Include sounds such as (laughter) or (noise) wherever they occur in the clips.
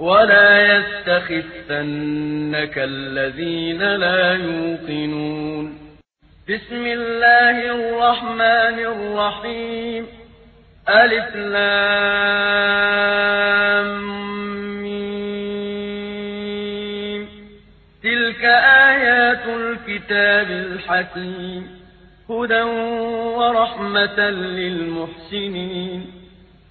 ولا يستخفنك الذين لا يوقنون بسم الله الرحمن الرحيم ألف لام تلك آيات الكتاب الحكيم هدى ورحمة للمحسنين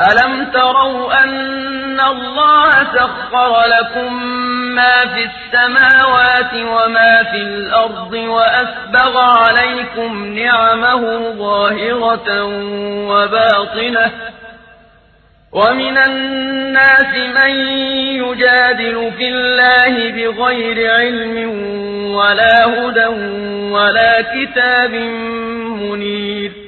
ألم تروا أن الله سخر لكم ما في السماوات وما في الأرض وأسبغ عليكم نعمه ظاهرة وباطنة ومن الناس من يجادل في الله بغير علم ولا هدى ولا كتاب منير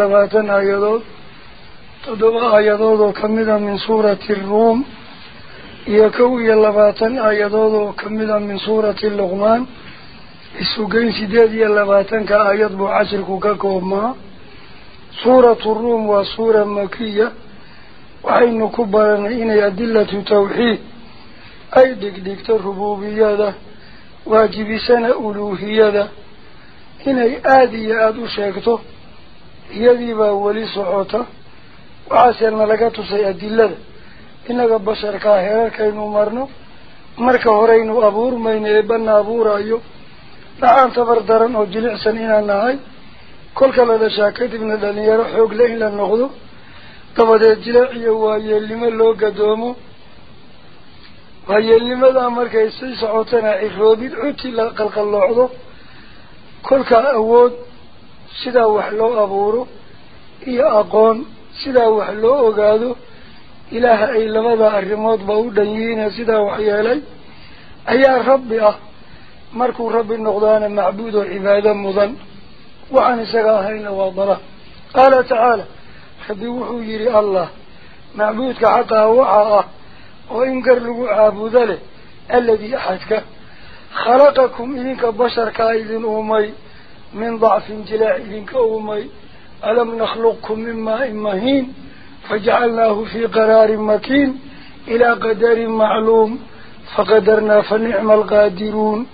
labaatan aayadood toddoba aayadood oo kamida min suurati ruum iyo kow iyo labaatan aayadood oo kamida min suurati luqmaan isugeyn sideed iyo labaatanka aayad buu cashirku ka koobmaa suuratu ruum waa suura makiya waxaynu ku baranay inay adilatu tawxiid ay dhigdhigto rubuubiyada waajibisana uluuhiyada inay aada iyo aada u sheegto iyadiibaa weli socota waxaaseena laga tusay adilada innaga basharkaa heerarkaynu marno marka horeynu abuurmayno eebana abuurayo dhacaan tabar daran oo jilicsan inaan nahay kolka la dhashaa kadibna dhalinyaro xoogle in la noqdo dabadeed jileec iyo waayeelnimo loo gadoomo وهي اللي ماذا مركا يستيسع وطنع إخوابي العوتي لقلق الله عضو كلك أود سيدا وحلو أبورو إيا أقون سيدا وحلو أقادو إله أي مدى الرماد بأو دنيين سيدا وحيالي أي ربي أه مركو رب النقضان المعبود والعبادة مضن وعن سقاهين وضرة قال تعالى خبيوحو يري الله معبودك حقا وعاء وإن قرلوا عابد له الذي أحدك خلقكم إذنك بشر كايدن أمي من ضعف جلاع إذنك أمي. ألم نخلقكم من ماء مهين فجعلناه في قرار مكين إلى قدر معلوم فقدرنا فنعم القادرون.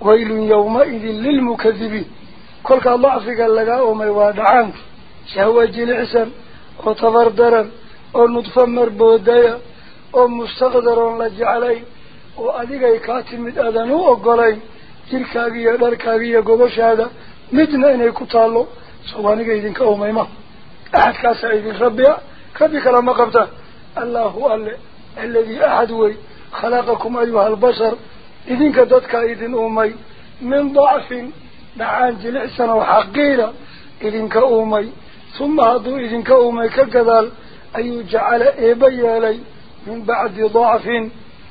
ويل يومئذ للمكذبين. كل ضعفك لقى وما يوادعانك شهوة جلعسا وتبردرا ونطفا مربودايا ومستقدرا لجعلي وأذيك jirkaagiiyo dharkaagiiyo gobashaada midna inay ku taallo soo aniga idinka umayma axadkaasaa idin rabbi a rabbi kala ma qabtaan allahu alle aladii axad wey khalaqakum ayuha albashar idinka dadkaa idin uumay min dacfin dhacaan jilicsan oo xaqiira idinka uumay uma hadduu idinka uumay ka gadaal ayuu jacala eeba yeelay من بعد ضعف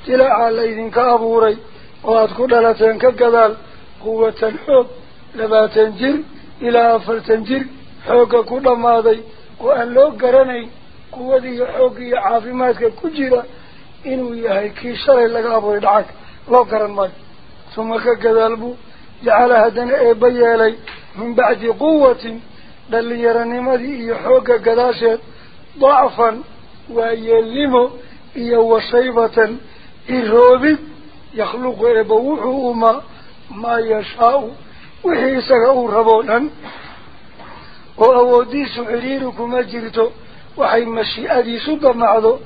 تلاع الليذن كابوري. وأذكر لتنك قبل قوة الحب لما تنجر إلى أفر تنجر حوك كل ماضي وأن لو قرني قوة حوكي عافي ماتك كجيرا إنو يهي كيشار لك أبوري دعاك. لو قرن ماضي ثم كقبل جعل هدن إيبايا لي من بعد قوة للي يرني ماضي إيحوك قداشت ضعفا. وأن ويلمه إيه وصيبة إرهوبت يخلق إبوحهما ما يشاء وحيسك أرهبونا وأوديس عليركم أجلتو وحي مشي أديس بمعضو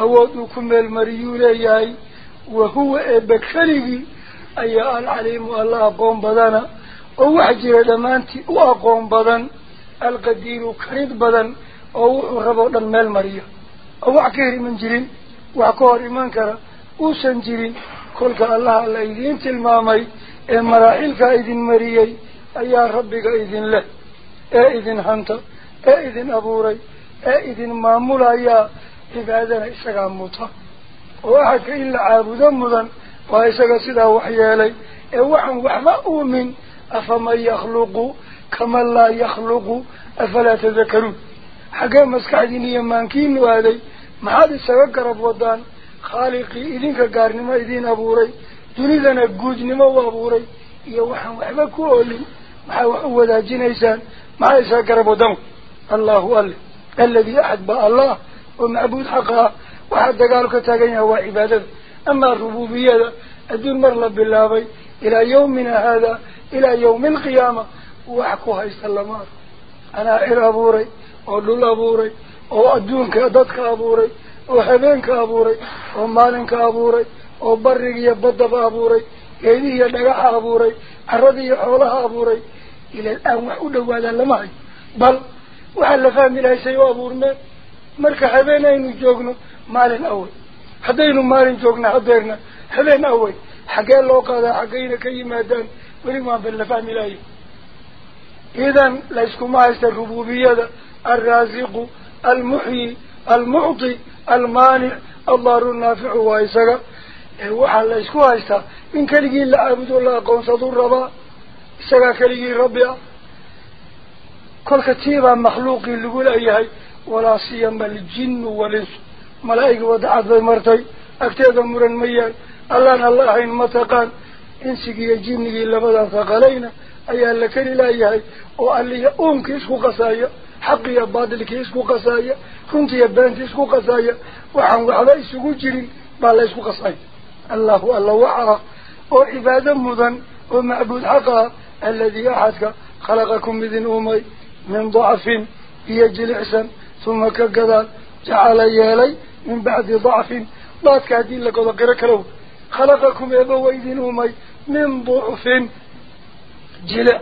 أودكم المريولة ياي وهو إبك شريكي أي العليم الله أقوم بدانا وحجر دمانتي وأقوم بدان القدير كريد بدان أو ربو دمال مريا أو أكير من جرين idiin tilmaamay ee maraaxilkaa idin mariyey ayaa rabbiga idin leh ee idin hanta ee idin abuuray ee idin maamulayaa cibaadana isagaa muta oo axadka in la caabudo mudan waa isaga sidaa waxyeelay ee waxaan waxba uumin afaman yakhluqu kaman laa yakhluqu afalaa tadakaruun xaggee maskaxdiin iyo maankiinu aaday ما هذا سبب كرب ودان. خالقي إذن كقارن ما إذن أبوري. تريدنا الجوز نما وأبوري يوحنا وحنا كولي. ما هو ولا جنسان ما إذا كرب ودان. الله قال الذي أحد بأ الله. ومعبود حقه وحد قالوا كتاجين هو عبادة. أما الربوبية أدون مرلا بالله بي إلى يومنا هذا. إلى يوم القيامة. وحكوها يسلمها أنا إلى أبوري. أقول له أبوري bariga iyo baddaba abuuray geedihii iyo dhagaxa abuuray carradii iyo xoolaha abuuray ilaa aan wax u dhawaadaan lama hayo bal waxaa la fahmi lahay say u abuurmeen marka habeen aynu joogno maalin awey haddaynu maalin joogna hadeerna habeen awey xaggee loo qaadaa xaggayna ka yimaadaan weli maanba la fahmi lahayo idan layskuma haysta rububiyada alraasiqu almuxyi almucti almaanic aldaaru naaficu waa isaga waxaa la isku haystaa in keligii la caabudo la aqoonsaduu rabaa isagaa keligii rabbi ah kolka tiibaa makhluuqii lagu leeyahay walaa siyama aljinnu walinsu malaa'igi wadacad bay martay agteeda muran ma yaal allaan alla ahayn ma taqaan insigiiyo jinnigii labadan thaqalayna ayaa la keli laayahay oo alliya uunkii isku qasaaya حق يا بادلك يسكو قصايا كنت يا بنت يسكو قصايا. وحن وحلا يسكو جرين ما لا يسكو قصايا. الله الله وعرى. وعبادة مذن ومعبود حقا الذي أحدك خلقكم بذن أمي من ضعف يجل عسن ثم كقذال جعل يالي من بعد ضعف. لا تكادين لك وذكرك له خلقكم يبوي ذن أمي من ضعف. جلع.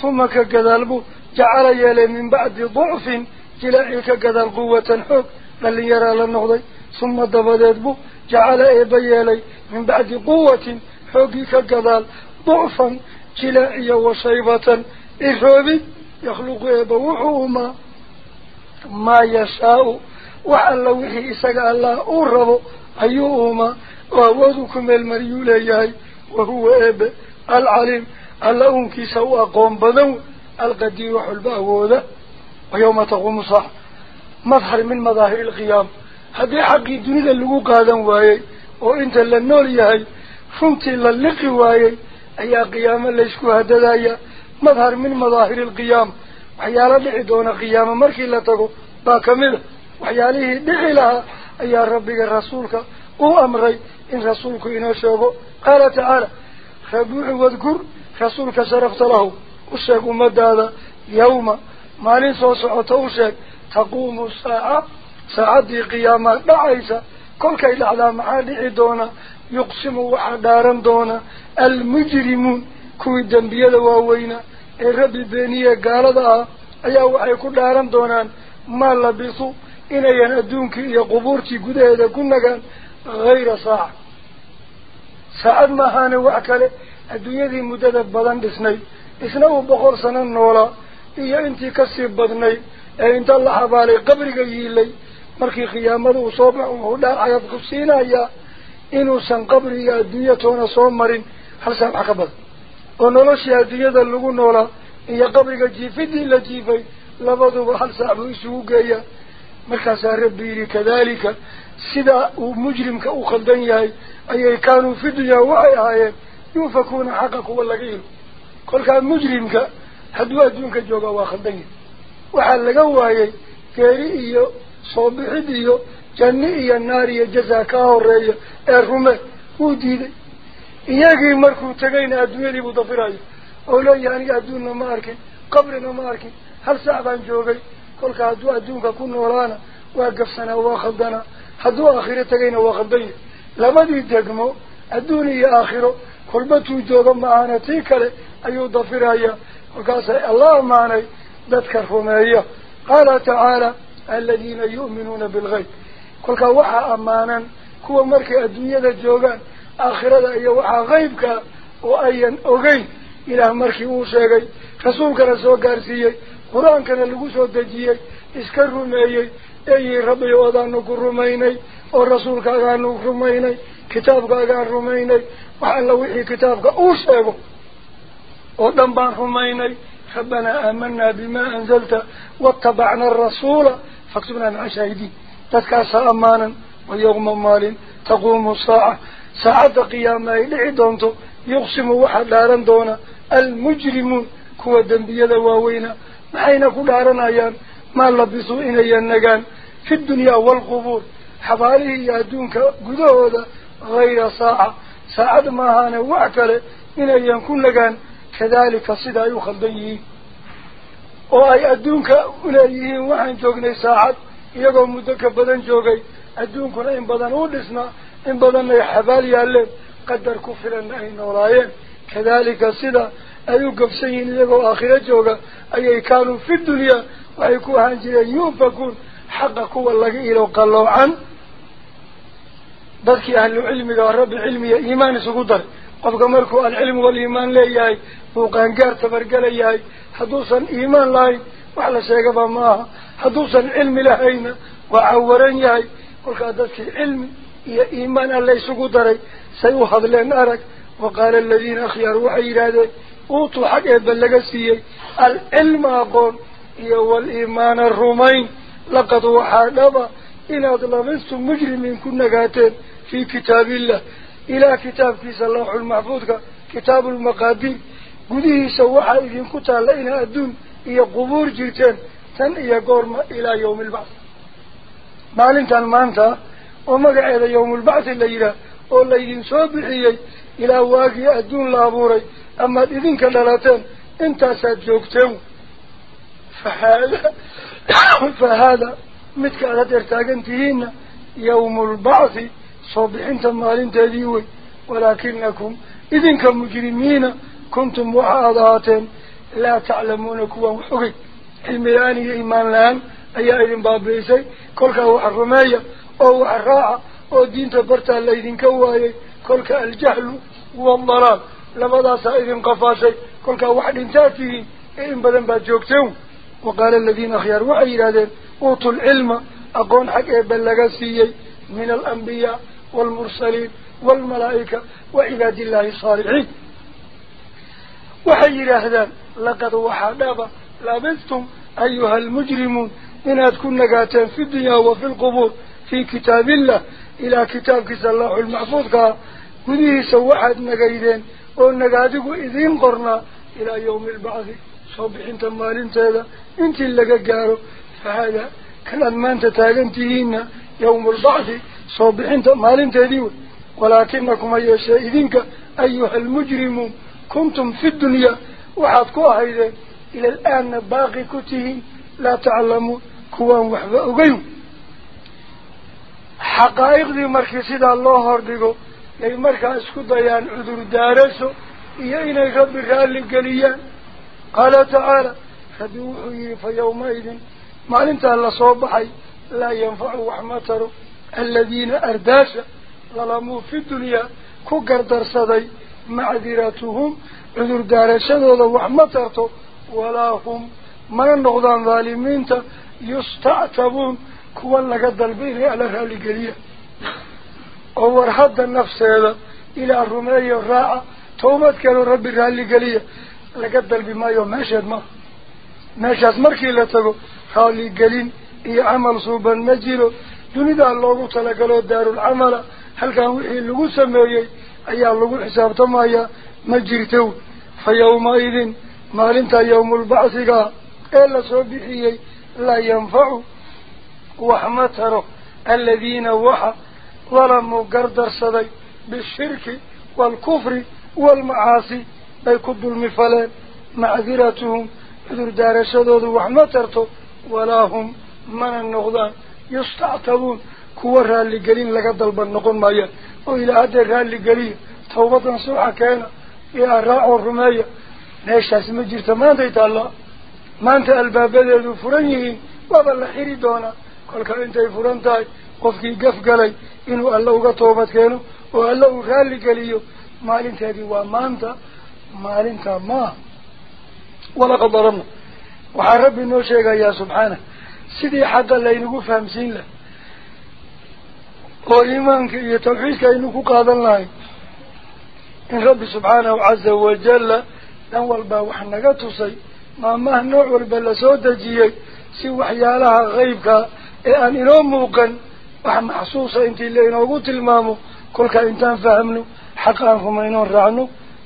ثم كقذال بو. Yeelay min bacdi ducfin jilacii ka gadaal quwatan xoog dhalinyaraa la noqday ثم دبدت بو. جعل إيبا يلي من بعد قوة حقي كقدال ضعفا جلاعيا وشيبة إرهابي يخلق إيبا وحوما. ما يشاء. وعلى وحي إساق الله أربو أيهما وأودكم المريول إياي وهو إيبا العليم. ألا أنكي سوى قوم بدو. القدير وحلبا هودا ويوم تقوم صح. مظهر من مظاهر القيام. هذه حق الدنيا اللي هو قادم وايي وانت اللي النور ياهي فمت اللي اللقي وايي أيا قيام اللي اشكو هددايا مظهر من مظاهر القيام. وحيالا لعدونا قيام مركي اللي تقو. باكمل وحياليه دعي لها. أيا ربك الرسولك. أو أمري. إن رسولك إنو شوقو قال تعالى خبوع واذكر رسولك شرفت له. أشيك أمد هذا يوم ما لنسى سعطة أشيك تقوم الساعة. سعدي قيامة. بعيسة كل كي الأعلام عالي عدونا. يقسم وحدارا دونا. المجرمون. كوي الدنبية لواوينا الربي بنية قالت أيها وحيكو دارا دونا ما لبثوا إن ينادونك يا قبورتي قد هذا كنا غير ساعة ساعة ما هاني وعكالي الدنيا ذي مدد بلندسني qabriga yiilay markii khiyaamada uu soo baxo wuxuu dhaacaya ku siinayaa inuusan qabriga adduunya toona soo marin hal saac wax ka badan oo noloshii adduunyada lagu noolaa iyo qabriga jiifidii la jiifay labaduba hal saac buu isugu geeyaa markaasaa rabbi yidhi kadalika sidaa uu mujrimka u khaldan yahay ayay kaanuu fi dunyaa waxay ahaayeen yuufakuuna xaqa kuwa laga ilo soo bixid iyo janni iyo naar iyo jazaa kaa horeeya ee rume wuu diiday iyagii markuu tegayna adduunyadii buu dafirayo oo leeyahay aniga adduunna ma arkin qabrina ma arkin hal saac baan joogay kolka hadduu adduunka ku noolaana waa gafsanaa waa khaldanaa hadduu aakhiro tegayna waa khaldan yahay labadii degmo adduun iyo aakhiro kolbatuu jooga ma ahana tii kale أيو دفر هيا. وقال الله ماني بذكر فمايا قال تعالى الذين يؤمنون بالغيب. كلك وحى أمانا. كو مرك الدنيا ذا جوغان. آخرة أي وحا غيبك. وأيا أغي إلى مرك أوسيقي خصوك رسوك أرسيي قرآن كان لغسو دجيي. إسكر رميي أي ربي وضانك الرميني ورسولك أغانك الرميني كتابك أغان الرميني وحا لو إحي كتابك أوسيقي ودنبان حميني خبنا آمنا بما أنزلت واتبعنا الرسول. فاكتبنا مع شاهدين. تتكاس سأمانا ويغم مال تقوم الساعة. ساعة قيامة لعدانت يقسم واحد لارن دون المجرمون كوى الدنبية دواوين معين كل لارن آيان. ما لبسوا إني النقان في الدنيا والقبور. حباله يهدونك قدوه غير ساعة. ساعة ما هانا واعكره إني ينكون لقان. Saacad iyagoo muddo ka badan joogay adduunkuna in badan u dhisnaa in badanna ay xabaal yaaleen qadar ku filanna ay noolaayeen kadalika sida ay u gabsan yihiin iyagoo aakhiro jooga ayay kaanuu fi dunyaa waxay ku ahaan jireen yuufakuun xaqa kuwa laga ilo qalloocan dadkii ahlu cilmiga rabbi cilmiya iimaan isugu daray قبك مركو العلم والإيمان ليهي فوقان قار تبرقل ليهي حدوصا إيمان لاي وعلى سيقبا ماها حدوصا علم لهينا وعورا يهي قلت أدتك العلم يا إيمانا ليس قدري سيوهض لين أرك وقال الذين أخيروا عيرادي أوتوا حق يبلغ السيهي العلم أقول يا والإيمان الرومين لقد وحادبا إلا أدلغستم مجرمين كنا قاتل في كتاب الله. إلى كتاب في سلوح المحفوظ كتاب المقابل قده سوحا إذن كتال لإنها الدون إيا قبور جيتين تن إيا قرم إلى يوم البعث. ما لنت عن مانتا وما قعد يوم البعث الليلة أولا إذن صبحي إلى واقع الدون لابوري. أما إذن كدلتين انت سجوكتين. فهذا (coughs) فهذا متك على ترتاق انتهينا يوم البعث. صبحين تمارين تديوي ولكنكم إذن كمجرمين كنتم وحاضات لا تعلمون كوان حقي. حمياني إيمان لأن. أي إذن بابيسي. كلك هو الرماية أو الراعة أو دين تبرتها اللي إذن كواهي كلك الجهل والضرام لماذا سائدين قفاسي. كلك واحد تاتيه إن بدن باجوكتهم وقال الذين أخيار وحيرا ذلك. أوتوا العلم. أقون حق إبلغ من الأنبياء. والمرسلين والملائكة وعباد الله الصالحين. وحي الأهدان لقد وحادابا لابدتم أيها المجرمون إن أتكون نقاتين في الدنيا وفي القبور في كتاب الله. إلى كتاب كس الله المحفوظ وديه سوحد نقايدين. ونقاتكو إذين قرنا. إلى يوم البعث. صبح انت مال انت هذا انت اللي قاروا فهذا كلام ما أنت تاغنتيهين يوم البعث. Bixinta maalinteedii wey. ولكنكم أي شيء أيها المجرمون كنتم في الدنيا وحدكوا هيدا إلى الآن باقي كتهين لا تعلموا كوان وحبا أغيو حقائق دي مركي سيدا الله هردقو أي مركا اسكو ديان عذر دارسو إيا إنا رب الرالي قليان قال تعالى فدوحي فيومئذ ما انت الله صوبحي لا ينفع وحمتر الذين أرداس ظلموا في الدنيا كو قردر صدي معذرتهم عذر دارسو وحمترتو ولا هم من النقضان ظالمين يستعتبون كوان لقد البيه على رالي قليا أور حد النفس هذا إلى الرمي الراعة تومت كانوا ربي رالي قليا لقد البي ما يوم ماشد ما ماشد مركي لتقو رالي قلين إي عمل صوبا مجيلو دونيدا اللوغو تلقلو دارو العمل هل كان وحي اللوغو سميهي ايا اللوغو حساب تمايا مجرتو فيوم ايذن مالنتا يوم البعثيقا إلا صبحي لا ينفع وحمتره الذين وحا ظلموا قردر صدي بالشرك والكفر والمعاصي بيكب المفلان معذرتهم ذردار شدود وحمترته ولا هم من النغضان yustactabuun kuwa raalligelin laga dalban noqon maayaan oo ilaa haddee raalligeliya tawbadan suuxa keena iyo araacoo rumeeya meeshaas ma jirto maantay taallaa maanta albaabadeedu furan yihiin waaba la xiri doonaa kolka intay furan tahay qofkii gaf galay inuu alla uga toobad keeno oo alla uu raalli geliyo maalinteedii waa maanta maalintaa maaha walaqad darabna waxaa rabbi noo sheegayaa subxaanah xaqa laynagu fahamsiin lahay oo iimaanka iyo tawxiidka aynu ku qaadan lahay in rabbi subxaanahu caza wajalla dhan walbaa wax naga tusay maamaha nooc walba lasoo dejiyey si waxyaalaha qeybka ee aan inoo muuqan wax maxsuusa intii la inoogu tilmaamo kolkaa intaan fahamno xaq aan rumaynoon raacno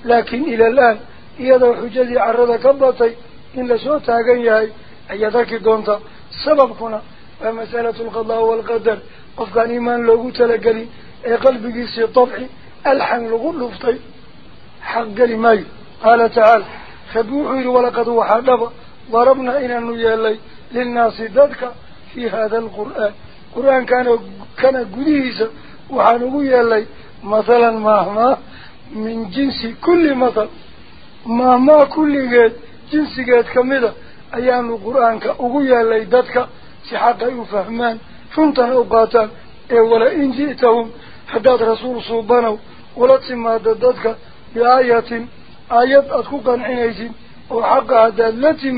laakiin ila alaan iyadoo xujadii carrada ka batay in lasoo taagan yahay ayaad arki doontaa سبب سببكنا مسألة القضاء والقدر. قفقان إيمان لغو تلقلي أي قلبك سي طبعي ألحن لغو اللفطي حق لماي قال تعالى خبوحي ولقد وحدف ضربنا إلى النيالي للناس ذاتك في هذا القرآن. القرآن كان كان قديسا يا يالي مثلا مهما من جنس كل مثل. مهما كل جنس جنس كميدا أيام القرآن كأغوية ليدتك سحاقا يفهمان فنتن أوقاتا أولا إن جئتهم حداد رسول صوبانو ولا تسمى دادتك بآيات آيات أدخوكا حينيس وحقا هذا التي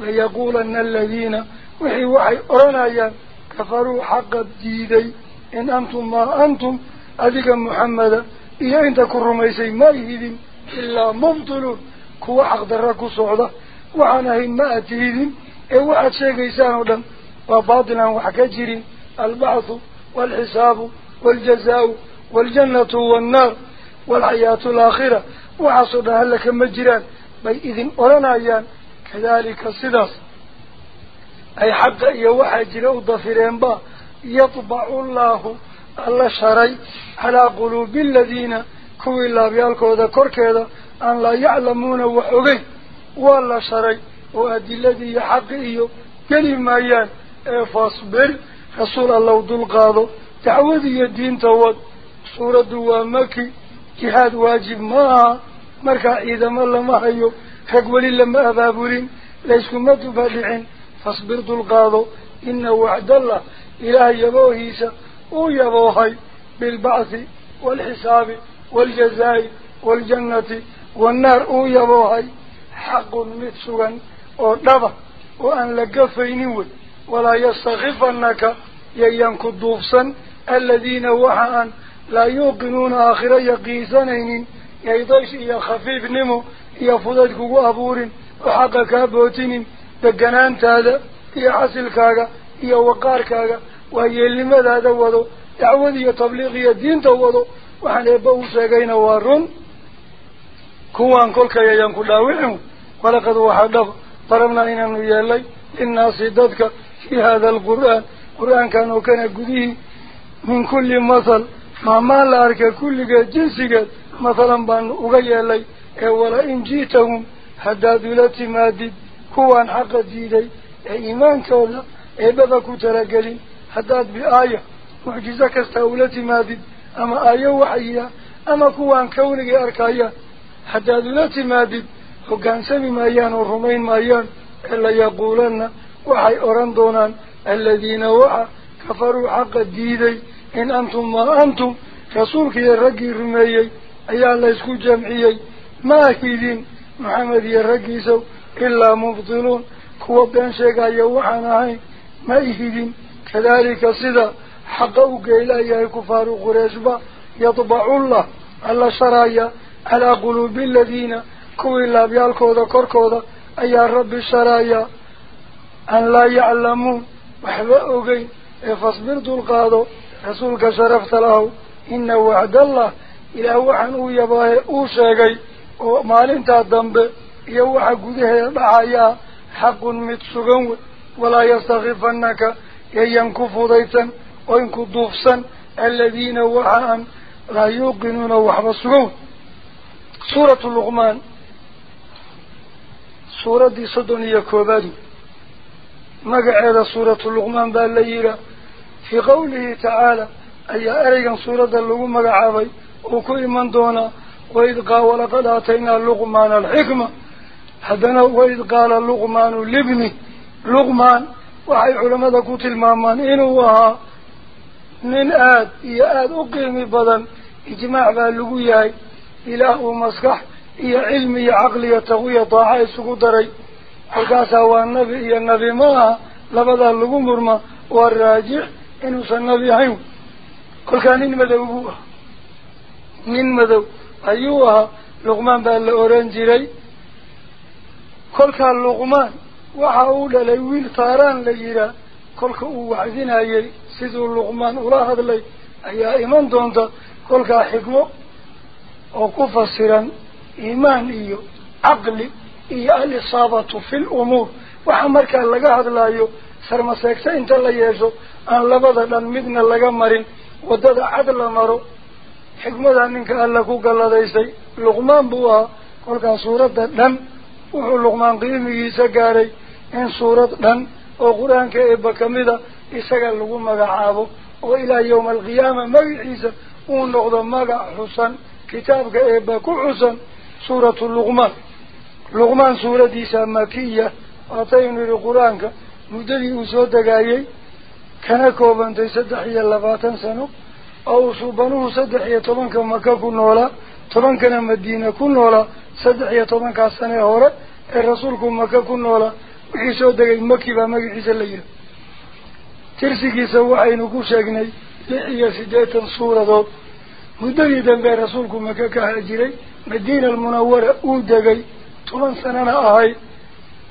ليقول أن الذين وحي وحي أرانايا كفروا حق الديدي إن أنتم ما أنتم أذيك محمد إيا إنتك ما مايهد إلا ممتلون كو حق دركو صعده وحنا هم ما أتريدهم إيه واحد شيء قيسان ودم. وباطلا وحكجري البعث والحساب والجزاء والجنة والنار والحياة الآخرة. وعصد أهلك مجران. بإذن أولانا أيان كذلك الصداس أي حق إيه أي واحد جلو ضفرين با. يطبع الله الله شري على قلوب الذين كوي الله بيالكو وذكر كذا أن لا يعلمون وحقين. ولا شري وهذه الذي يحق حقيه كلمة يان فاصبر رسول الله ذو القاضي تعود الدين تود سورة دوا ومكي جهاد واجب ما. مركع إذا ما الله ما هيو حقولي لما أبابرين ليس كما تفادعين فاصبر دول قادو. إنه وعد الله إله يبوهيس أو يبوهي بالبعث والحساب والجزاء والجنة. والنار أو يبوهي walaa yastakifannaka yayan ku duufsan aladiina waxa aan laa yuuqinuuna aakhiro yaqiinsanaynin yaydaysh iyo khafiifnimo iyo fudayd kugu abuurin oo xaqa kaa bootinin deganaantaada iyo xasilkaaga iyo waqaarkaaga waa yeelnimadaada wado dacwad iyo tabliiq iyo diinta wado waxaan eebba uu sheegayna waa run kuwaan kolkay ayaan ku dhaawicin ولقد وحده طلبنا إن نجالي إن صددك في هذا القرآن. قرآن كان وكان قديه من كل مثل. ما مال أرك كل جنسك. مثلا بان أغيالي أولا إيه إن جيتهم حداد لتي مادد كوان حق ديلي إيه إيمان كولا. إيه إبادكو ترقلي حداد بآية. معجزك استولتي مادد أما آية وحية. أما كوان كوني أركايا حداد لتي مادد وكان سمي مايان ورمين مايان إلا يقولن وحي أرندونا الذين وعى كفروا حق الديدي إن أنتم ما أنتم رسولك يا رقي رمي أي الله يسكو جمعي ما أكيدين محمد يا رقي سو إلا مبطلون كوا بان شكا يوحنا هاي ما أكيدين كذلك صدا حقوك إلا يا كفار قريش با يطبع الله على شرايا على قلوب الذين sharaya an laa yaclamuun waxba ogeyn ee fasbir dulqaado rasuulka sharafta lahow ina wacdallah ilaah waxaan uu yabaahe uu sheegay oo maalintaa dambe iyo waxa gudaheeda dhacayaa xaqun mid sugan wey walaa yastakifannaka yayan ku fudaysan oo inku duufsan aladiina waxa aan laa yuuqinuuna waxba sugan wey suuratu luqmaan suuratu luqmaan baa la yihaa fii qawlihi tacaala ayaa ereygan suuradda lagu magacaabay uu ku iman doonaa waid qaa walaqad aataynaa luqmaana alxikma haddana waid qaala luqmaanu libni luqmaan waxay culamada ku tilmaamaan inuu ahaa nin aada iyo aada u qiimi badan ijmaac baa lagu yahay ilaah uu maskax kolkaasaa waa nabi iyo nabi ma aha labadaa lagu murma waa raajix inuusan nabi ahayn kolkaa nin madow buu ah nin madow ayuu ahaa luqmaan baa la oran jiray kolkaa luqmaan waxa uu dhalay wiil taaraan la yihaa kolka uu wacdinayay siduu luqmaan ula hadlay ayaa iman doonta kolkaa xikmo oo ku fasiran إيمان إيه عقل إيه الإصابة في الأمور وحمرك اللقاء هذا لا إيه سرما سيكسا إنت الله يجو أن لبدا لنمدنا لقى مرين ودد عدل مرو حكمة أنك ألقو قال الله إيسي لغمان بوها قل كان سورة دن وحو لغمان قيم إيسا قاري إن سورة دن وقران كإبا كميدا إيسا قال لغم مقعابو وإلى يوم القيامة مبعيسا ونغضا مقع حسن كتاب إبا كو حسن suuratu luqmaan luqmaan suuraddiisa makiya waataynu yihi qur-aanka muddadii uu soo degaayey kana koobantay saddex iyo labaatan sano oo uu suubanuhu saddex iyo tobanka maka ku noolaa tobankana madiina ku noolaa saddex iyo tobankaas sanee hore ee rasuulku maka ku noolaa wixii soo degay maki baa magaciisa la yihi tirsigiisa waxaynu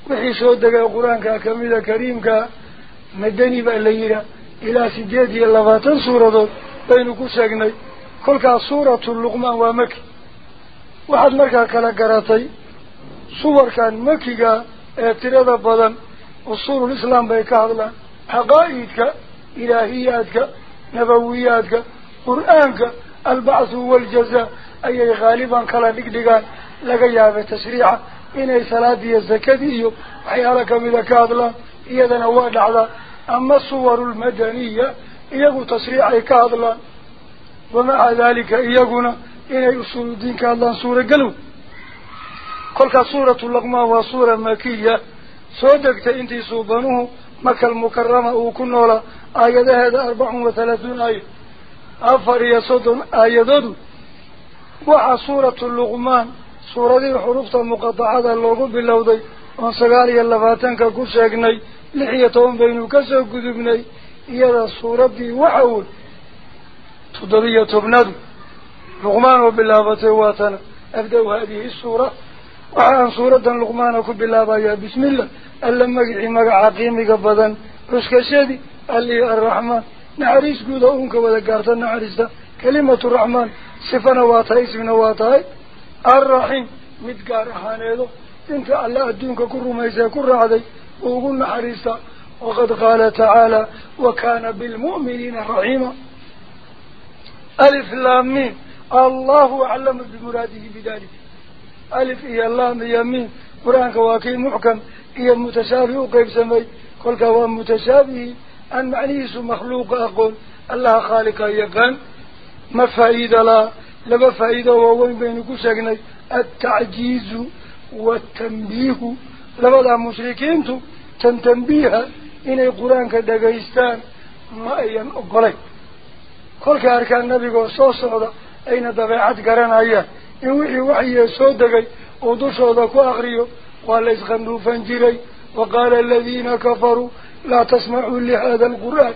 wixii soo degay qur-aanka kamida kariimka madani baa la yihaa ilaa sideed iyo labaatan suuradood baynu ku sheegnay kolkaas suuratu luqmaan waa maki waxaad markaa kala garatay suwarkan makiga ee tirada badan usuulul islaam bay ka hadlaan caqaa'idka ilaahiyaadka nabawiyaadka qur-aanka albacthu waljazaa أي غالبا كلا نقدقا لقيا بتسريعة إني صلاة الزكادي حيالك من كادلا إذا نواد على أما الصور المدنية إيقو تسريعي كادلا ومع ذلك إيقونا إن يصول الدين كادلا صورة قلو. قلت سورة اللقمة وصورة مكية. صدقت إنتي صوبانه مكة المكرمة وكنا لا آيادة هذا أربع وثلاثون آيادة أفر يصدون آيادة oon sagaal iyo labaatanka ku sheegnay lix iyo toban baynu kasoo gudubnay iyada suuraddii waxa wey toddobiyo tobnadu luqmaan oo bilaabatay waatana abda-u haadihi suura waxa aan suuraddan luqmaana ku bilaabayaa bismillah alla magicii magaca qiimiga badan cuskashadii alihi arraxmaan naxariis guuda uunka wada gaarta naxariista كلمة الرحمن سفنا واتاي سفنا واتاي الرحيم مدقار حانيدو انت الله الدين كورو ميزا كورا عدي. وقلنا حريصا وقد قال تعالى وكان بالمؤمنين رحيما. ألف لامين الله أعلم بمراده بذلك. ألف إيا الله يمين قرآن كواكي محكم. إيا المتشابه كيف سمي؟ قل كواه متشابه. أن معنيس مخلوق أقول. الله خالق يقن. ما فائدة لا لما فائدة ووين بينكو ساقني التعجيز والتنبيه. لما مشركين تنتنبيه. إني قرآن كدقيستان ما أيان أقولي كل كاركان الله عليه وسلم أين دبيعات قرانايا إن وحي وحي سودقي ودوشودا كو أغريو قال فانجري وقال الذين كفروا لا تسمعوا لهذا القرآن.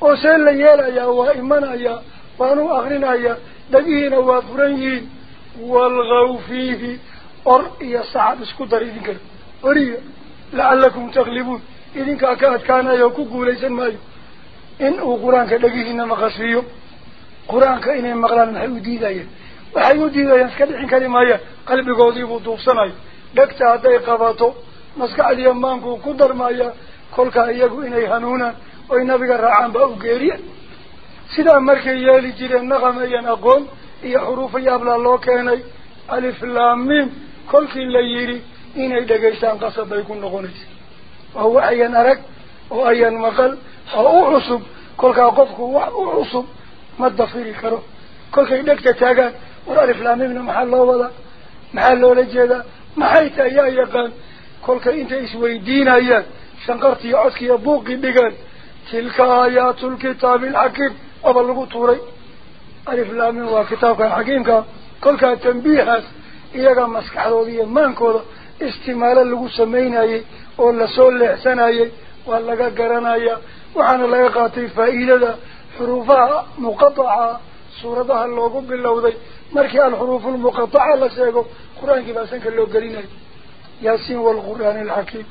وسيل ليالا يا وإمنا يا وانو أغرنا يا دقيهن وافرنين والغو فيه أر يا صعب اسكتر إذنك. أريا لعلكم تغلبون. إذنك أكاد كان يوكوكو ليسا مايو إن قرآنك دقيهن مغسفيو قرآنك إنه مغلان محيو ديدايا وحيو ديدايا سكدحين كلمايا قلبي قوضيبو دوفسناي دكتا هداي قباتو. ku darmaya kolkaa iyagu inay hanuunaan oy nabiga raacaan baa u geeriya سيدا مركي يالي جيري النغم ايان اقوم اي حروف يابل الله كيني الف اللامين كل كين ليري اين اي دقيشتان قصد يكون نغونيس وهو ايان ارك أو ايان مقل أو عصب كل كا قفك أو عصب ما فيري كرو كل كي دكتا تاقان ور الف اللامين من محل الله ولا محل الله لجيدا محيطا يا ايقان كل كي انت أسوي دين ايان شنقرتي عسكي بوقي بيقان تلك آيات الكتاب الحكيم aliflaamin waa kitaabkan xakiimka kolkaa tambiihaas iyaga maskaxdooda iyo maankooda istimaalo lagu samaynayey oo lasoo leexsanayay waa laga garanayaa waxaana laga qaatay faa'iidada xuruufaha muqataca suuradaha loogu bilowday markii alxuruufu lmuqataca la sheego qur-aankii baa sanka loo gelinayo ياسين والقرآن الحكيم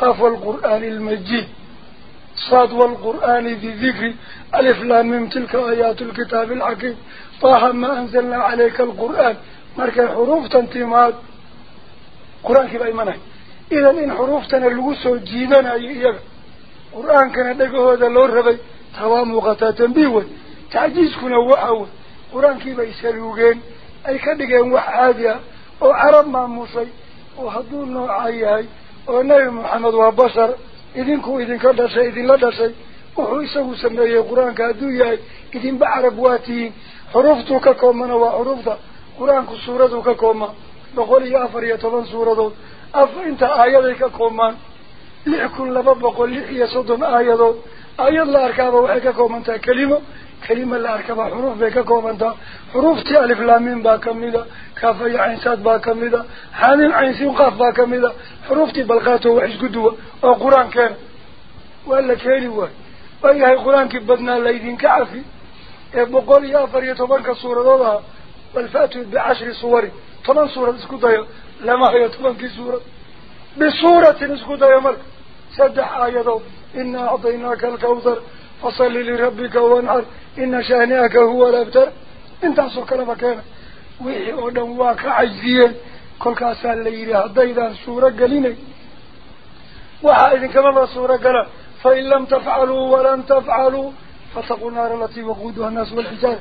قاف والقرآن المجيد صاد والقرآن ذي ذكر ألف لام تلك آيات الكتاب الحكيم. طه ما أنزلنا عليك القرآن. مركا حروف تنتيمات. قرآن كيف أيمنه إذا إن حروف تنلوس جيدنا إياك قرآن كان دقه هذا اللور ربي. توام وقتا تنبيه. تعجيز كنا وحاول قرآن كيف يسألوغين أي كدقين وحادية أو عرب ما موصي وهدو النوع أيهاي ونبي محمد وبشر إذنكو إذن كدسي إذن لدسي وحو إساقو سميه قرآن كادو ياي إذن بعرب واتين حروفتو ككومنا وحروفتا قرآن كسورتو ككوما بقول يا أفر يتبن سورتو أف انت آياتي ككومان لحكم لبا بقول لحيا صدن آياتو آيات لا أركابا وحكا كومانتا كلمة كلمة لا أركبها. حروف بيكا كومنتا. حروف تي ألف لامين با كميدا كافي عين ساد با كميدا عين سين قاف حروف تي بلغاته وحش قدوة. وقرآن كان. ولا كيري واي وإيهاي قرآن كبدنا ليدين كعفي بقول يا فريتو بانك سورة دوها والفاتوا بعشر صور. طبعا سورة اسكو دايو لما هي طبعا في سورة اسكو دايو ملك سدح آية إنا أعطيناك الكوثر. فصل لربك وانحر. إن شانئك هو الأبتر. انت سكر مكان وحي أودن واك عجزيا كل كاسال ليري هدايدان سورة قليني وحا إذن كما سورة قلا فإن لم تفعلوا ولن تفعلوا. فاتقوا النار التي وقودها الناس والحجار.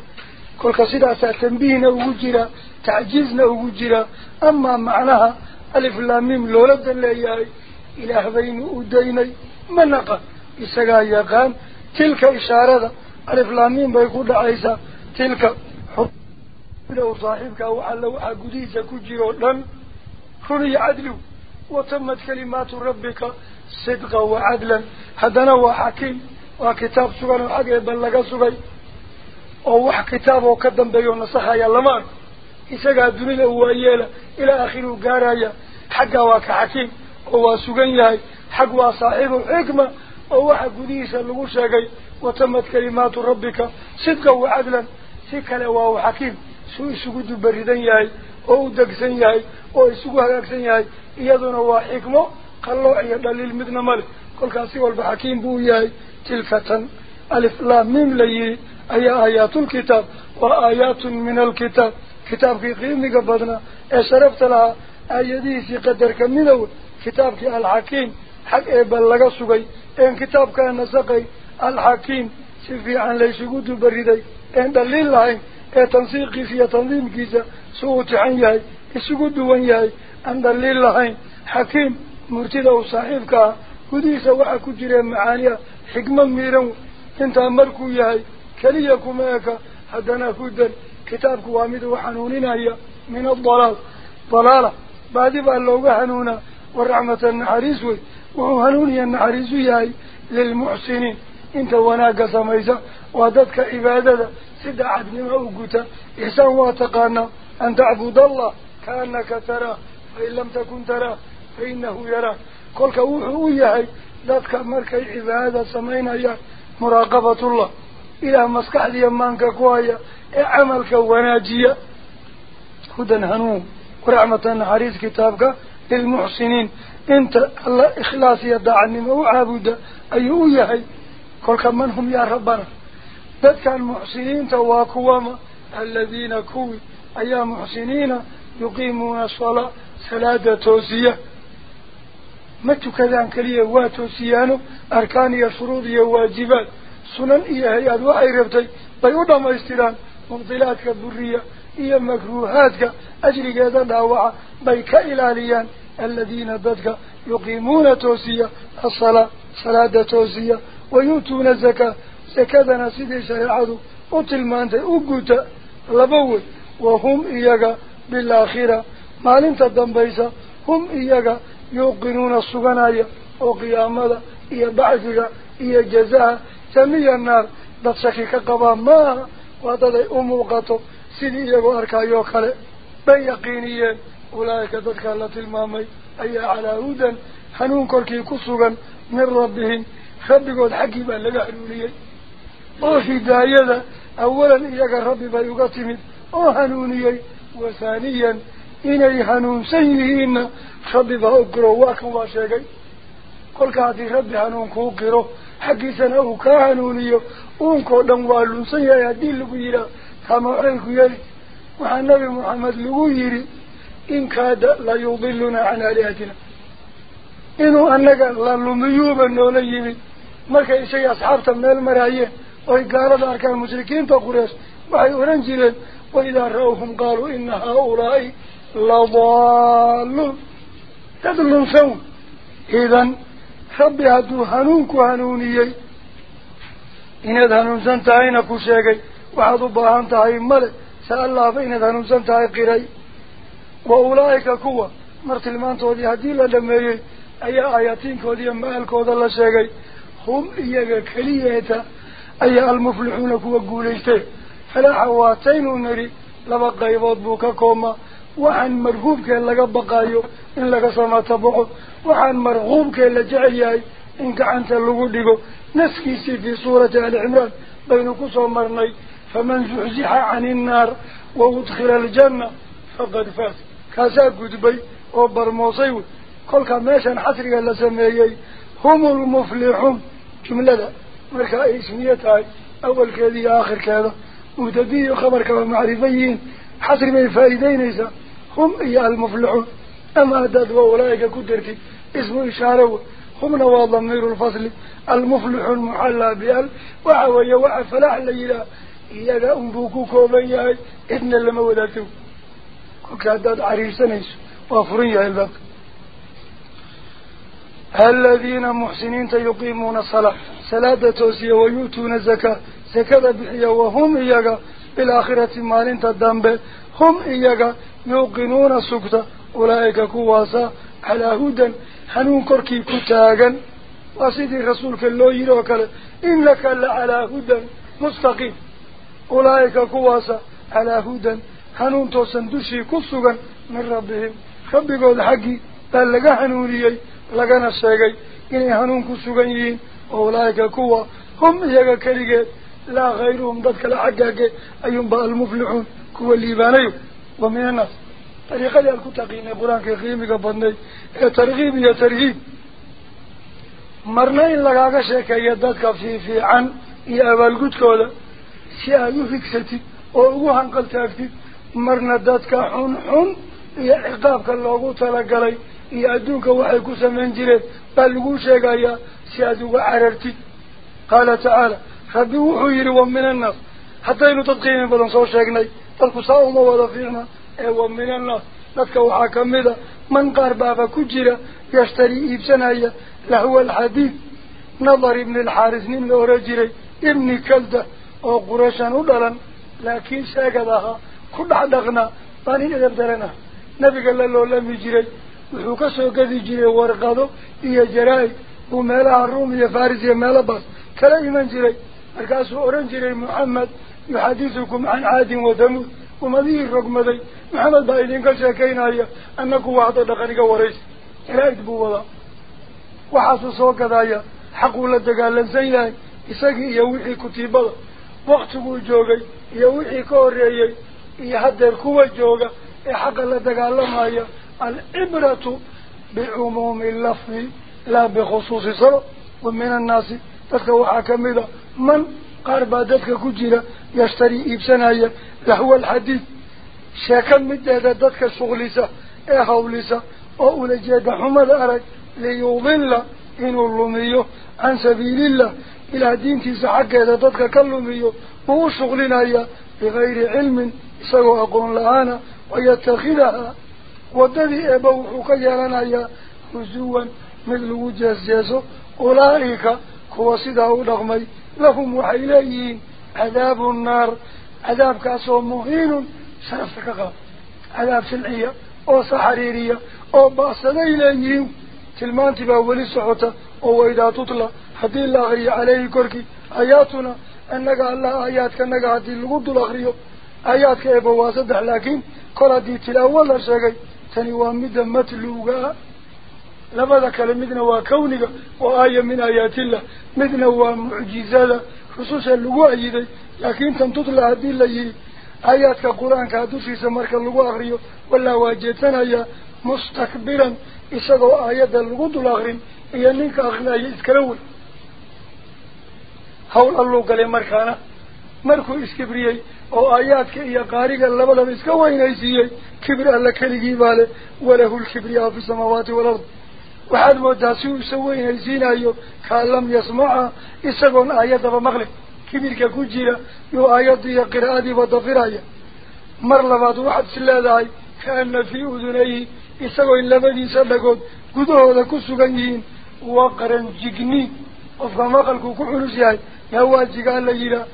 كل كسيدة تنبيهنا وجرا تعجيزنا وجرا أما معناها ألف لاميم لولدا لياي إله بين أديني منقى إساقا يقان. تلك إشارة ألف لامين بيقول عيسى تلك لو صاحبك أو على عقديسة كجيرو لن خري عدل وتمت كلمات ربك صدقا وعدلا. هذا هو حكيم وكتاب سبحانه حقه بلغ سبي أو وح كتاب وقدم بيون نصحا يلمان إساقا الدنيا وإيالا إلى آخره قارايا حقا واك حكيم. هو سجن ياي. حق وصاحب حكمة. أو واحد قديسا لغو شاقي وتمت كلمات ربك صدقا وعدلا سيكلا وهو حكيم سوء سجود بردن ياي أو دقسن ياي أو سوء هكاكسن ياي إيادنا هو حكمة قالوا أي دليل مدن ملك كل كاسي والبحكيم بو ياي تلكة ألف لا ميم لي أي آيات الكتاب وآيات من الكتاب كتاب في قيمة قبضنا أشرفت لها آياديسي قدر كمينو كتابك الحكيم حق dhaliil lahayn ee إن كتابك النسقي الحكيم سفي عن ليس قد البردي إن دليل الله إن تنسيقه في تنظيم كيسا سوط عن جاي السقود وان يهي. أن دليل الله حكيم مرتده كا كديس وحكو جريم معانيا حكما ميرو إنت أمركو يهي. كليكو ماك حدنا كدن كتابك وامد وحنوننا هي من الضلال. ضلالة. بعد بقى اللوغة حنونة. والرحمة النحريس وهنوني أن عريسو ياي للمحسنين. إنت وناك سميسا وددك إبادة. سدع ابن موقوتا إحسان واتقانا. أن تعبد الله كأنك ترى. فإن لم تكن ترى فإنه يرى. قولك وحو ياي. لدك مرك إبادة سمينا يا مراقبة الله. إلى مسكح لي أمانك قوايا عملك وناجية خدا هنوم. ورحمة عريس كتابك للمحسنين. انت الله إخلاص يدعى النماء وعابد ايو يهي. كل من هم يا ربنا. تدك المحسنين تواكوما الذين كوي. أيا محسنين يقيمون الصلاة صلاة توسية. ما تكذان كلية واتوسيانو اركانية شروطية واجبات سنن إيه هي واعي ايربتي بيوضا ما استران منطلاتك برية إيه مكروهاتك. أجري قادة دعوة. بيك الاليان الذين بدك يقيمون توسية الصلاة صلاة توسية ويؤتون الزكاة. زكاة نصيدي شرعه وتلمانت أقوت لبوي وهم إياك بالآخرة. ما لنت الدنبيسة هم إياك يقينون السغنايا وقيامة. إيا بعثك. إيا جزاء. سمي النار. دتشكيك قبام ما. وتدعي قطب سيدي يقول أركا يوكالي بيقينيين ulaa'ika dadkaa la tilmaamay ayaa calaa hudan hanuun korkii ku sugan min rabbihim rabbigood xaggii baa laga hanuuniyey oo hidaayada awalan iyaga rabbi bay uga timid oo hanuuniyey wa haaniyan inay hanuunsan yihiinna rabbi baa u qiro waa kan waa sheegay kolka haddii rabbi hanuun kuu qiro xaggiisana uu kaa hanuuniyo uunkao dhan waa lunsan yahay haddii lagu yidhaah waxay ku yeli waxaa nabi maxamed إن كاد لا يضلنا عن آلهتنا. إنه أنك للميوبا نوليب مالك إيشي أصحابتا من المرأية. وإقارة أركان المشركين تقرس وحي أرنجل وإذا رأوهم قالوا إن هؤلاء لضالون. تدلون سون إذن ربي هدو هنونك هنوني إن هذا هنون سنتعينك شاكي وحضو باهم تعين ملك سأل الله فإن هذا هنون سنتعي قريب وأولئك كوا مرتل ما أنتوا دي هدي لدم أي أي آياتين كودي أم مالك هذا الله شيء هم إياك كليتا أي المفلحون كوا قوليته فلا حواتين ونري. لبقى يبطبوك كوما. وعن مرغوبك إلا قبقى إن لك سما تبعه وعن مرغوب إلا جعيه إنك أنت اللغو نسكي في صورة العمران بينك سمرني فمن زحزح عن النار. وأدخل الجنة. فقد فاسد كاسا قدبي أو برموسي كل كان ماشي حصر سميهي هم المفلحون جملة مركا اسميتها أول كذي آخر كذا مهتدي وخبر كما معرفيين حسر من الفائدين ايسا هم إيا المفلحون أما داد وولايك قدرتي اسم إشارة هم نوى ضمير الفصل المفلح المحلى بيال وعوية وعفلاح ليلة إذا أنبوكو كوبيا إذن لما ودعتم aladiina muxsiniinta yuqiimuuna asalaa salaada toosiya wayu'tuuna zakaa sakada bixiya wahum iyaga bilaakhirati maalinta dambe hum iyaga yuuqinuuna sugta ulaa'ika kuwaasa calaa hudan hanuun korkii ku taagan waa sidii rasuulka loo yidhi oo kale inaka la calaa hudan mustaqiim ulaa'ika kuwaasa calaa hudan xaggii baa laga hanuuniyey lagana sheegay inay hanuun ku sugan yihiin oo ulaa'ika kuwa hum iyaga keligeed laa hayruhum dad kale xaggaage ayuunba almuflixuun kuwa liibaanayo wa min annaas dariiqadii aan ku taqiinay qur-aankai qiimiga badnayd ee tarkiib iyo tarhiib marna in lagaaga sheekeeyo dadka fiifiican iyo abaalgudkooda si aad u higsatid oo ugu مرنا دادك حن حن يا عقابك اللوغو تلقلي يا أدوك وحيكو سمين جريت بلغو شيقايا سيادوك عررتي قال تعالى خبيو حير ومن الناس حتى إنو تدقيني بدن صور شيقني تلقو صاو موضا فيهنا اي ومن الناس دادك وحاكم دا من قاربابا كجيرا يشتري إبسانايا لهو الحديث نظر ابن الحارث من لورجري ابن كلدة أو ندرا لكن شاكدها ah loolami jiray wuxuu ka soo gadi jiray warqado iyo jaraa-id uu meelaha ruum iyo faris iyo meelo baas kala iman jiray markaasuu oran jiray maxamed yuxadithukum can caadin wa tamuud ummadihii rogmaday maxamed baa idinka sheekaynaya annaku waxda dhaqan iga waraysa jaraa-id buu wadaa waxaasuu soo gadaya xaquu la dagaalansan yahay isagii iyo wixii kutiibada waktiguu joogay iyo wixii ka horreeyey يهدر كوى الجوغة يحق الله تقال لهم هيا الإبرة بعموم اللفظ لا بخصوص صلاة ومن الناس تكتوى حكمه من قاربا ذلك كجيرا يشتري إبسان هيا لهو الحديث شاكم من ذلك شغلسة ايها وليسة اولا جيدا حمد أرك ليوظل إنو اللوميو عن سبيل الله إلى دينتي سحق هذا ذلك كاللوميو وهو شغلنا هيا بغير علم سوى أقول لهانا ويتخذها وددي أبو كي لنا يا رزوا من الوجه الزيزو أولئك كواسده لغمي لهم وحيليين عذاب النار عذاب كاسو مهين سرفتك غاب عذاب سلعية أو سحريرية أو باسده لنجيو تلمان تبا ولي سعوتا أو إذا تطلع حد الله عليه كركي آياتنا أنك الله آياتك أنك حد الغد الأخريو matluuga ah labada kale midna waa kawniga oo aaya min aayaatillah midna waa mucjizada rususha lagu ayiday laakiin tan tutla haddii la yihi aayaadka qur-aanka dushiisa marka lagu akriyo walaa waa jeedsanaya mustakbiran isagoo aayadda lagu dul akrin iyo ninka akrinaya iskala wey hawl alluu galay markaana markuu iskibriyey qaariga labadaba iska weynaysiiyey kibir alla keligii baa leh walahu lkibriyaa fi samaawaati walard waxaad moodaa si uu isa weynaysiinayo kaan lam yasmaca isagoon aayaddaba maqlin kibirka ku jira yuu aayadda iyo qiraa'adiiba dafiraya mar labaad waxaad is leedahay kaana fii udunayhi isagoo in labadiisa dhagood gudahooda ku sugan yihiin waqran jigniin qofka maqalkuu ku culus yahay yaa waajigaa la yidhaah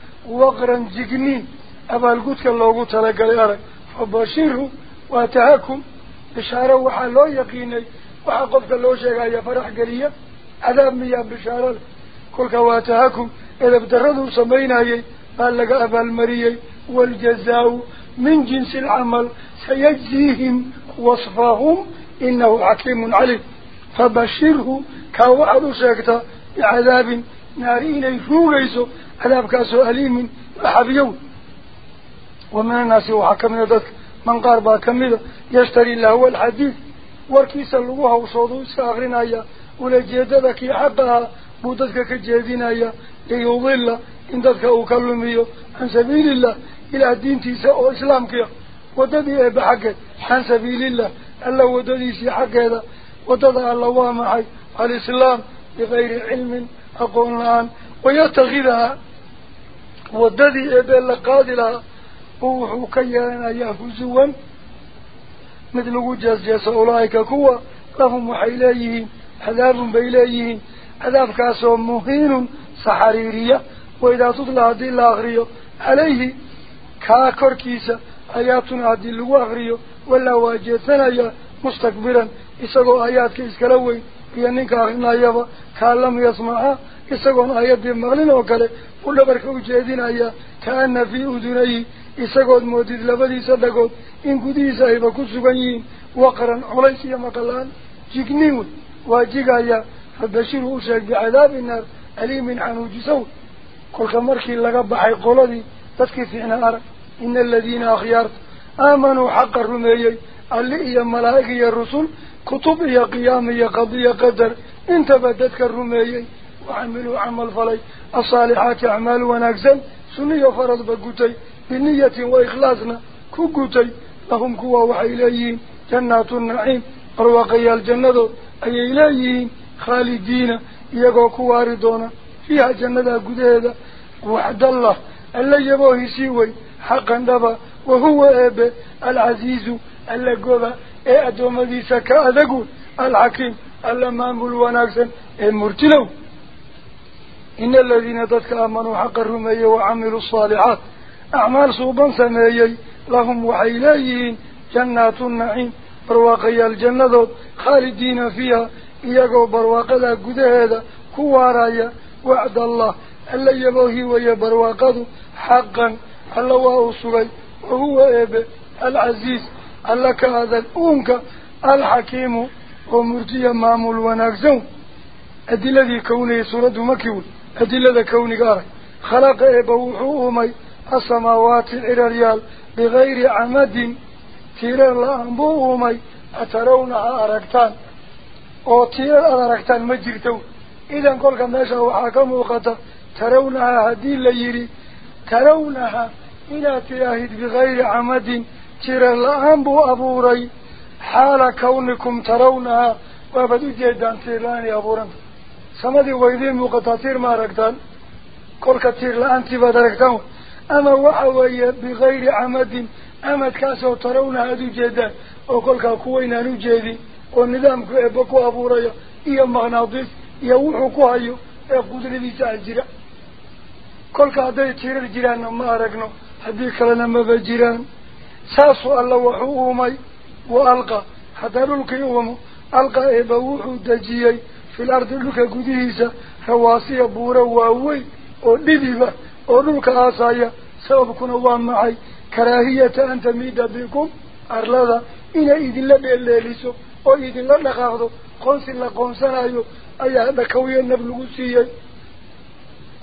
waqran jigniin أبا أبال قد كان لوغو يا أرق فباشيره واتهاكم بشارة وحا لو يقيني وحا قفك لو يا فرح قلية عذاب مياه بشارة. كلك واتهاكم إذا بدردوا سميناي قال لك أبا مريي والجزاء من جنس العمل سيجزيهم وصفهم إنه عكيم عليه فبشره كوعد شكتا بعذاب نارين يفوغيسو عذاب كاسو أليم وحبيون ومن الناس وحكمنا ذلك من قاربا كمله يشتري الله والحديث وركيس اللوها وصوده ساغرنا آية. ولا جيدتك حقها بودتك كجيدين آية. ليضل إن ذلك أكلمي عن سبيل الله. إلى الدين تيساء وإسلامك وددي إيه بحق. عن سبيل الله. ألا وددي في حق هذا. ودد الله معي الإسلام. بغير علم. أقول الآن ويتغذها وددي إبا اللقاد jees-jeeso ulaaika kuwa lahum waxay leeyihiin cadaabun bay leeyihiin cadaabkaasoo muhiinun saxariiriya waidaa tutla haddii la akriyo calayhi kaa korkiisa aayaatuna haddii lagu akriyo walaa waa jeedsanaya mustakbiran isagoo aayaadka iskala weyn iyo ninka akrinayaba kaa lam yasmaca isagoon aayaddii maqlin oo kale u dhabarka u jeedinaya kaana fii udunayhi إساقود موديد لفدي صدقود إن كدي إساقود كسوغنين وقران عليسي مقالان جيكنيون واجيقايا فبشير أشاق بعذاب النار أليم عنه جسود كل مركي لقب حي قولدي تذكي فينا أرى إن الذين أخيارت آمنوا حق الرميي اللي إيا ملايقي الرسول كتب إيا قيامي قضي قدر انت بددك الرميي وعملوا عمل فلي الصالحات أعمال ونقزل سني فرض بقوتي بنية وإخلاصنا. كقتي لهم كوا وحيليين جنات النعيم أرواقيا الجنة. أي إليين خالدين. يقو كواردون فيها جنة قديدة. وحد الله. ألا يبوه سيوي حقا دبا. وهو أبا العزيز. ألا قبا أدوم ذي سكا أذقول الحكيم. ألا مامل وناكسا إن الذين تتك آمنوا حق الرمي وعملوا الصالحات. أعمال صوبا سمايي لهم وحيليين جنات النعيم. برواقي الجنة خالدين فيها. برواقها قد هذا. كوارايا وعد الله. ألا يبوهي ويبرواقه حقا. ألا وأصغي وهو إبه العزيز. ألا كهذا الأنك الحكيم. ومرتيا معمول ونكزون أدلة كونه سورة مكيول. أدلة كونه قاري خلق إبه وحوهمي السماوات الإراريال بغير عمد. تيرا لأنبوهمي أترونها أركتان. أو تيرا أركتان مجرتون إذا قولك ماشا وحاكم وقتا. ترونها هدي ليري. ترونها إلى تلاهد بغير عمد. تيرا لأنبو أبوري. حال كونكم ترونها وابدو جيدان تيراني أبوران سمدي ويدين مقطاتير ما ركتان كل كتير لأنتي بدركتان أما وحوية بغير عمد أمد كاسو ترونها أدو جيدان وكل كوينا نجيدي والنظام كأبكو أبوريا إيا مغناطيس يوحو كوهيو يقود لبيسا الجيران كل كهذا تير الجيران ما أرقنو هذيك لنا ما بجيران ساسو الله وحوهمي وألقى حتى لك يومه ألقى إبوحو دجيي في الأرض لك قديسة رواسي بورا وأوي ولك آسايا سبب كنوان معي كراهية أن تميد بكم أرلادا إنا إذن لبي الليليسو وإذن لنخاضو قنس الله قنسنايو أيها لكوية النبلغ سيئي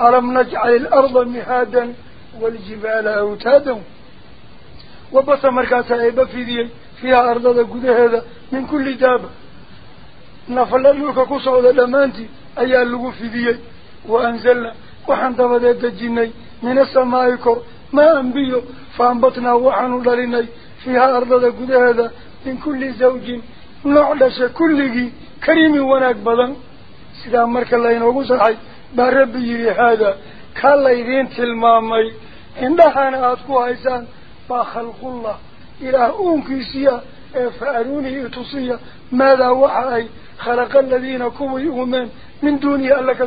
ألم نجعل الأرض مهادا والجبال أوتادا وبس مركاسا أيبا في ذي فيها أرض قد هذا من كل دابة نفل لك كسعود وحن تبدأت الجني من السماء كر ما أنبيه فأنبطنا وحن للني فيها أرض قد هذا من كل زوج. نعلش كله كريم وناك بدن. سيدا مرك الله ينوغو سرحي بربي هذا. كلا يدين تلمامي. عندها أنا أتكو هايسان بخلق الله. إلى أنكسيا فأروني إتصيا ماذا وحي؟ خلق الذين كوي أمين من دوني ألك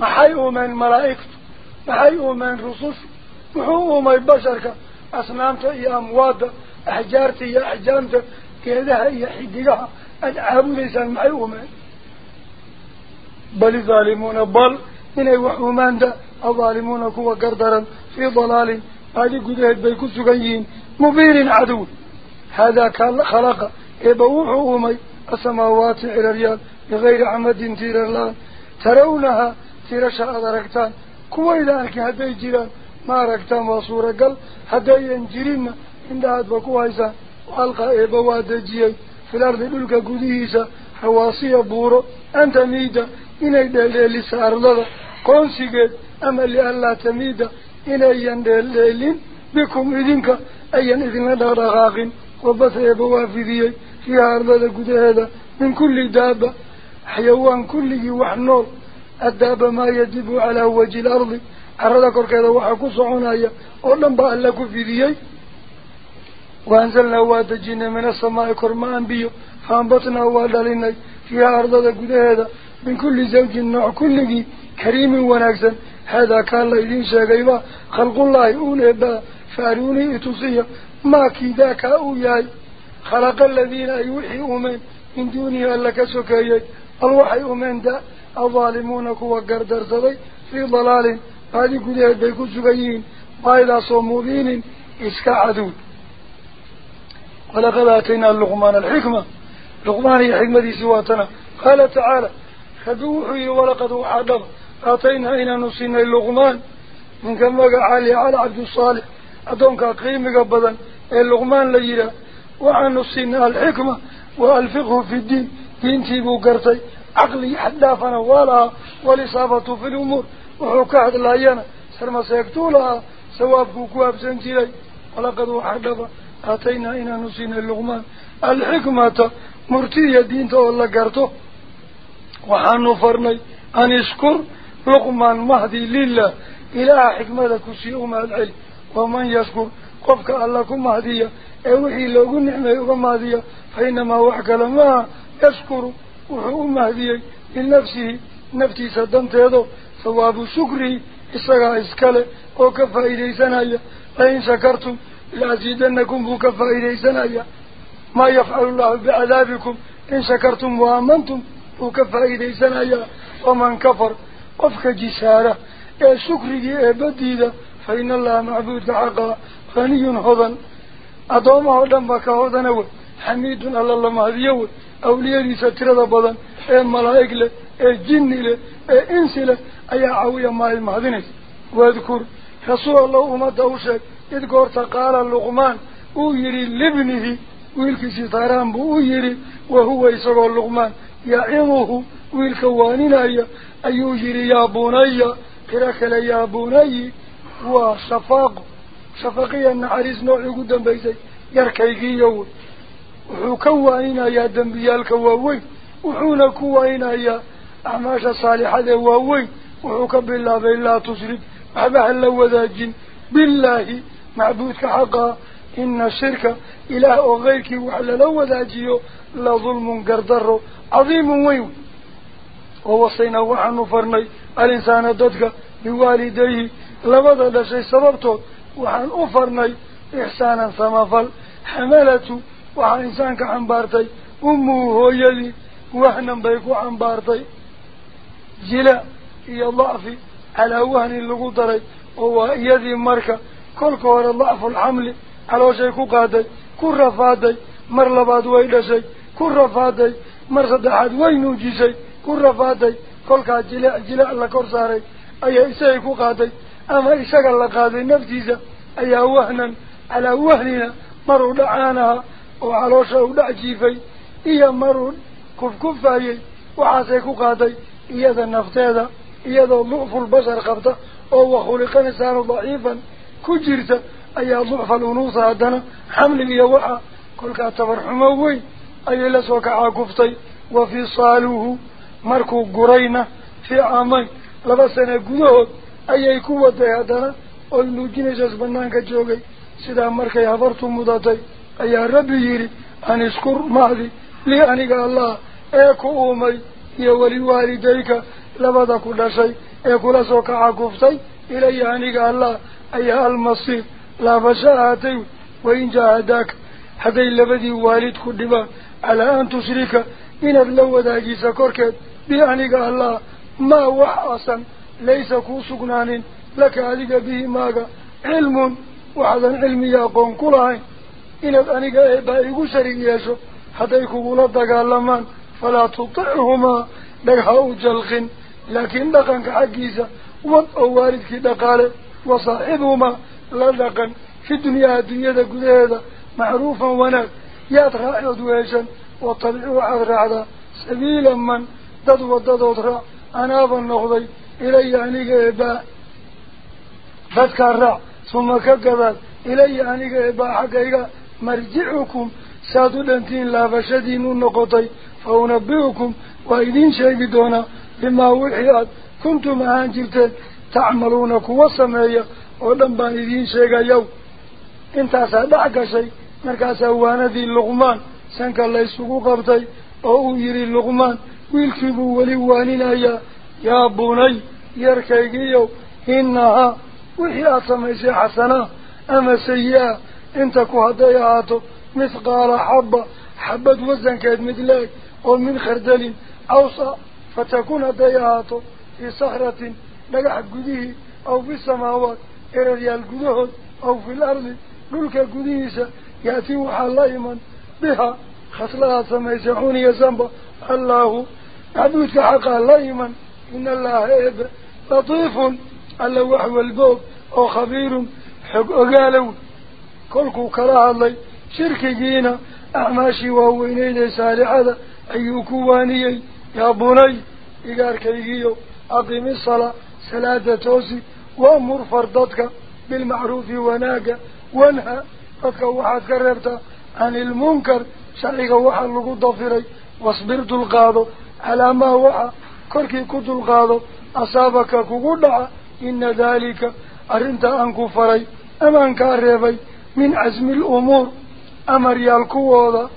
محي أمين ملائكت محي أمين رسوس محو أمين بشرك أصنامت يا أمواد أحجارت يا أحجامت كذا هي حدقها أدعاب ليسان محي أمين بل ظالمون بل من وحومان دا الظالمون كوا قردرا في ضلال هذه قدهد بيكو سقيين مبين عدو هذا كان خلق إبوحه أمي السماوات إلى الريال بغير عمد تير الله ترونها تيرش أدركتان كوا إلى أرك هدي جيران ما ركتان وصورة قال هدي ينجرين إن دعت بكوايسا وألقى إبواد جيي في الأرض للك قديسا حواصية بورو أنت أنا إن يدلل لسعر لغة قنسي قد أما لألا تميدة إن يدلل بكم إذنك أي إذن لا رغاق وبس إبوافذي في أرض لك هذا من كل دابة حيوان كله وحنور أداب ما يدب على وجه الأرض. أرد أكبر كذا وحكو صعوناية أولن بألك في ذيي وأنزلنا أواد جينا من السماء كرمان بيو. فأنبطنا أواد لنا في أرض هذا من كل زوج نوع كل بي كريم ونكسا هذا كان الله إذن شاقيبا. خلق الله أولي با. فاروني إتصيح ما كيداك أوياي. خلق الذين يوحي أمين. من دوني ألا كسوكاي الوحي أمين ده الظالمون كوا قردر صدي في ضلال. هذه كلها بيكو سكايين بايدا صمودين إسكا عدود ولقد آتينا اللقمان الحكمة. لقمان هي حكمة سواتنا. قال تعالى كدوحي ولقد وحدر أعطينا إنا نصينا اللغمان من كما علي على عبد الصالح. أدونك قيمة قبضا. اللغمان ليلا وعن نصينا الحكمة. وألفقه في الدين. دين تيبو قرتي. عقلي حدافنا ولا والإصابة في الأمور. وحكاة الأيانا سرما سيكتولها سوابك كواب سنجيلي. ولقد وحدر أعطينا إنا نصينا اللغمان الحكمة مرتية دين تولى قرته وحانو فرني أن يشكر لقمان مهدي لله. mahad celi waman yashkur qofka alla ku mahdiya ee wixii loogu nicmeey uga mahdiya fa inamaa wax kale maaha yashkuru وحو مهدي لنفسه نفتي سدنت هذا ثواب شكري إساقا إسكالي وكفى إلي سنايا فإن شكرتم لأزيدنكم هو كفا إلي سنايا ما يفعل الله بعذابكم. إن شكرتم وآمنتم وكفى إلي سنايا ومن كفر وفك جسارة يا شكري يا بديدة فإن الله معبود عقا غني هضا أدوم هضا بك هضا نوي حميد الله مهدي يوي أولياء ستر هذا بدن أي ملائك له أي جن له أي إنس له أي عوية ما المهدنس واذكر حصول الله أمد أوشك إذ قرص قال اللغمان أويري لابنه. سيطران بو بأويري وهو يسرع اللغمان يعظه ويلكوانين أي أيوجري يا بني كراكلا يا بني. وشفاق شفاقيا نعريز نوعي قدام بيزي يركيقي يوه وحكوا إنا يا دنبيالك ووي وحونا كوا إنا يا أعماش الصالحة ووي وحكا بالله بالله تسرد أبه اللو ذاجين بالله معبودك حقا إن الشرك إله وغيرك وحل لو ذاجيو لظلم قردر عظيم وي ووصينا وحن فرني الإنسان ددك بوالديه لبدأ لشي سببته وحن أفرني إحسانا ثمافل حملته وحن إنسانك عمبارتي أمه هو يلي وحن بيكو عمبارتي جلا إيا اللعفي على وحن اللغوطري هو يدي مركة كل كور اللعف الحمل على شيكو قادي كل رفادي مر لباد ويلسي كل رفادي مر صدحات وينوجيسي كل رفادي كل كا جلا جلا اللقر ساري أي إسايكو قادي أما إساق اللقادي نفسيسا أي وحن على وحننا مروا لعانها وعلوشه لأجيفي إيه مرون كف كفايي وعاسيكو قادي إيه ذا النفتي ذا إيه ذا ضعف البشر قبطة أو خلق نسان ضعيفا كجيرتا أي ضعف الأنوصة هدنا حمل إيه وعا كل كاتبر حموي أي لسوك عاقفتي وفي صالوه مركو قرينة في عامي لبسنا قدود أي قوة هدنا أول نجيني جزبنانك جوغي سيدا مركي هفرتو مداتي. يا ربي يري أن اشكر ماضي لأنك الله أكو أمي يا ولي والديك لبدا كل شيء أكو لسوك عقفتي إلي أنك الله أيها المصير لا فشاءتي وإن جاهداك حتى لبدي والدك دبا على أن تشرك إن اللو داكي سكرك بأنك الله ما وحاصا ليس كوسقنان لك أذك به ماك علم وحظا يا يقوم كلها إنه أنك إبائيه سرين يسو حتى يكون لدك اللمان فلا تطعهما لكها أجلق لكن لقنك عقيسة والأواردك لقال وصاحبهما لدك في الدنيا الدنيا قدهدا معروفا ونك يدغى أدواجا وطبعوا عذر عدا سبيلا من ددو ددو ترى أنافا نخضي إلي أنك إباء فاتكار ثم كذبت إلي أنك إباء حقا saad u dhantiin laabashadiin u noqotay fa unabi'ukum waa idiin sheegi doonaa bimaa wixii aad kuntum ahaan jirteen tacmaluuna kuwa sameeya oo dhan baan idiin sheegayow intaasaa dhex gashay markaasaa waanadii luqmaan sanka laysugu qabtay oo uu yidhi luqmaan wiilkii buu weli waaninayaa yaa bunay yarkaygiiyow inahaa انت كهديات مثقال حبة حبة وزن كيد مدلاك قل من خردل أوصى فتكون هديات في صحرة نجح قديه أو في السماوات إرريا القدهد أو في الأرض. قلك قديسة يأتي وحالايما بها خصلها سميسحون يا زنبا. الله عدوك حقا لايما إن الله هذا لطيف ألوح والبوب أو خبير حق أقالوه كلكو كراها اللي شركينا أعماشي وهو إنينا سالي هذا أيو كواني يا بني إقار كيهيو أقيم الصلاة صلاة توسي وأمر فرضتك بالمعروف وناك وانها فتك واحد كربت عن المنكر شرق واحد لقو الضفري واصبرت القاضو على ما وحا كركي كنت القاضو أصابك كقول إن ذلك أرنت أنك فري أمانك أريبي من عزم الأمور. أمر يالكو هذا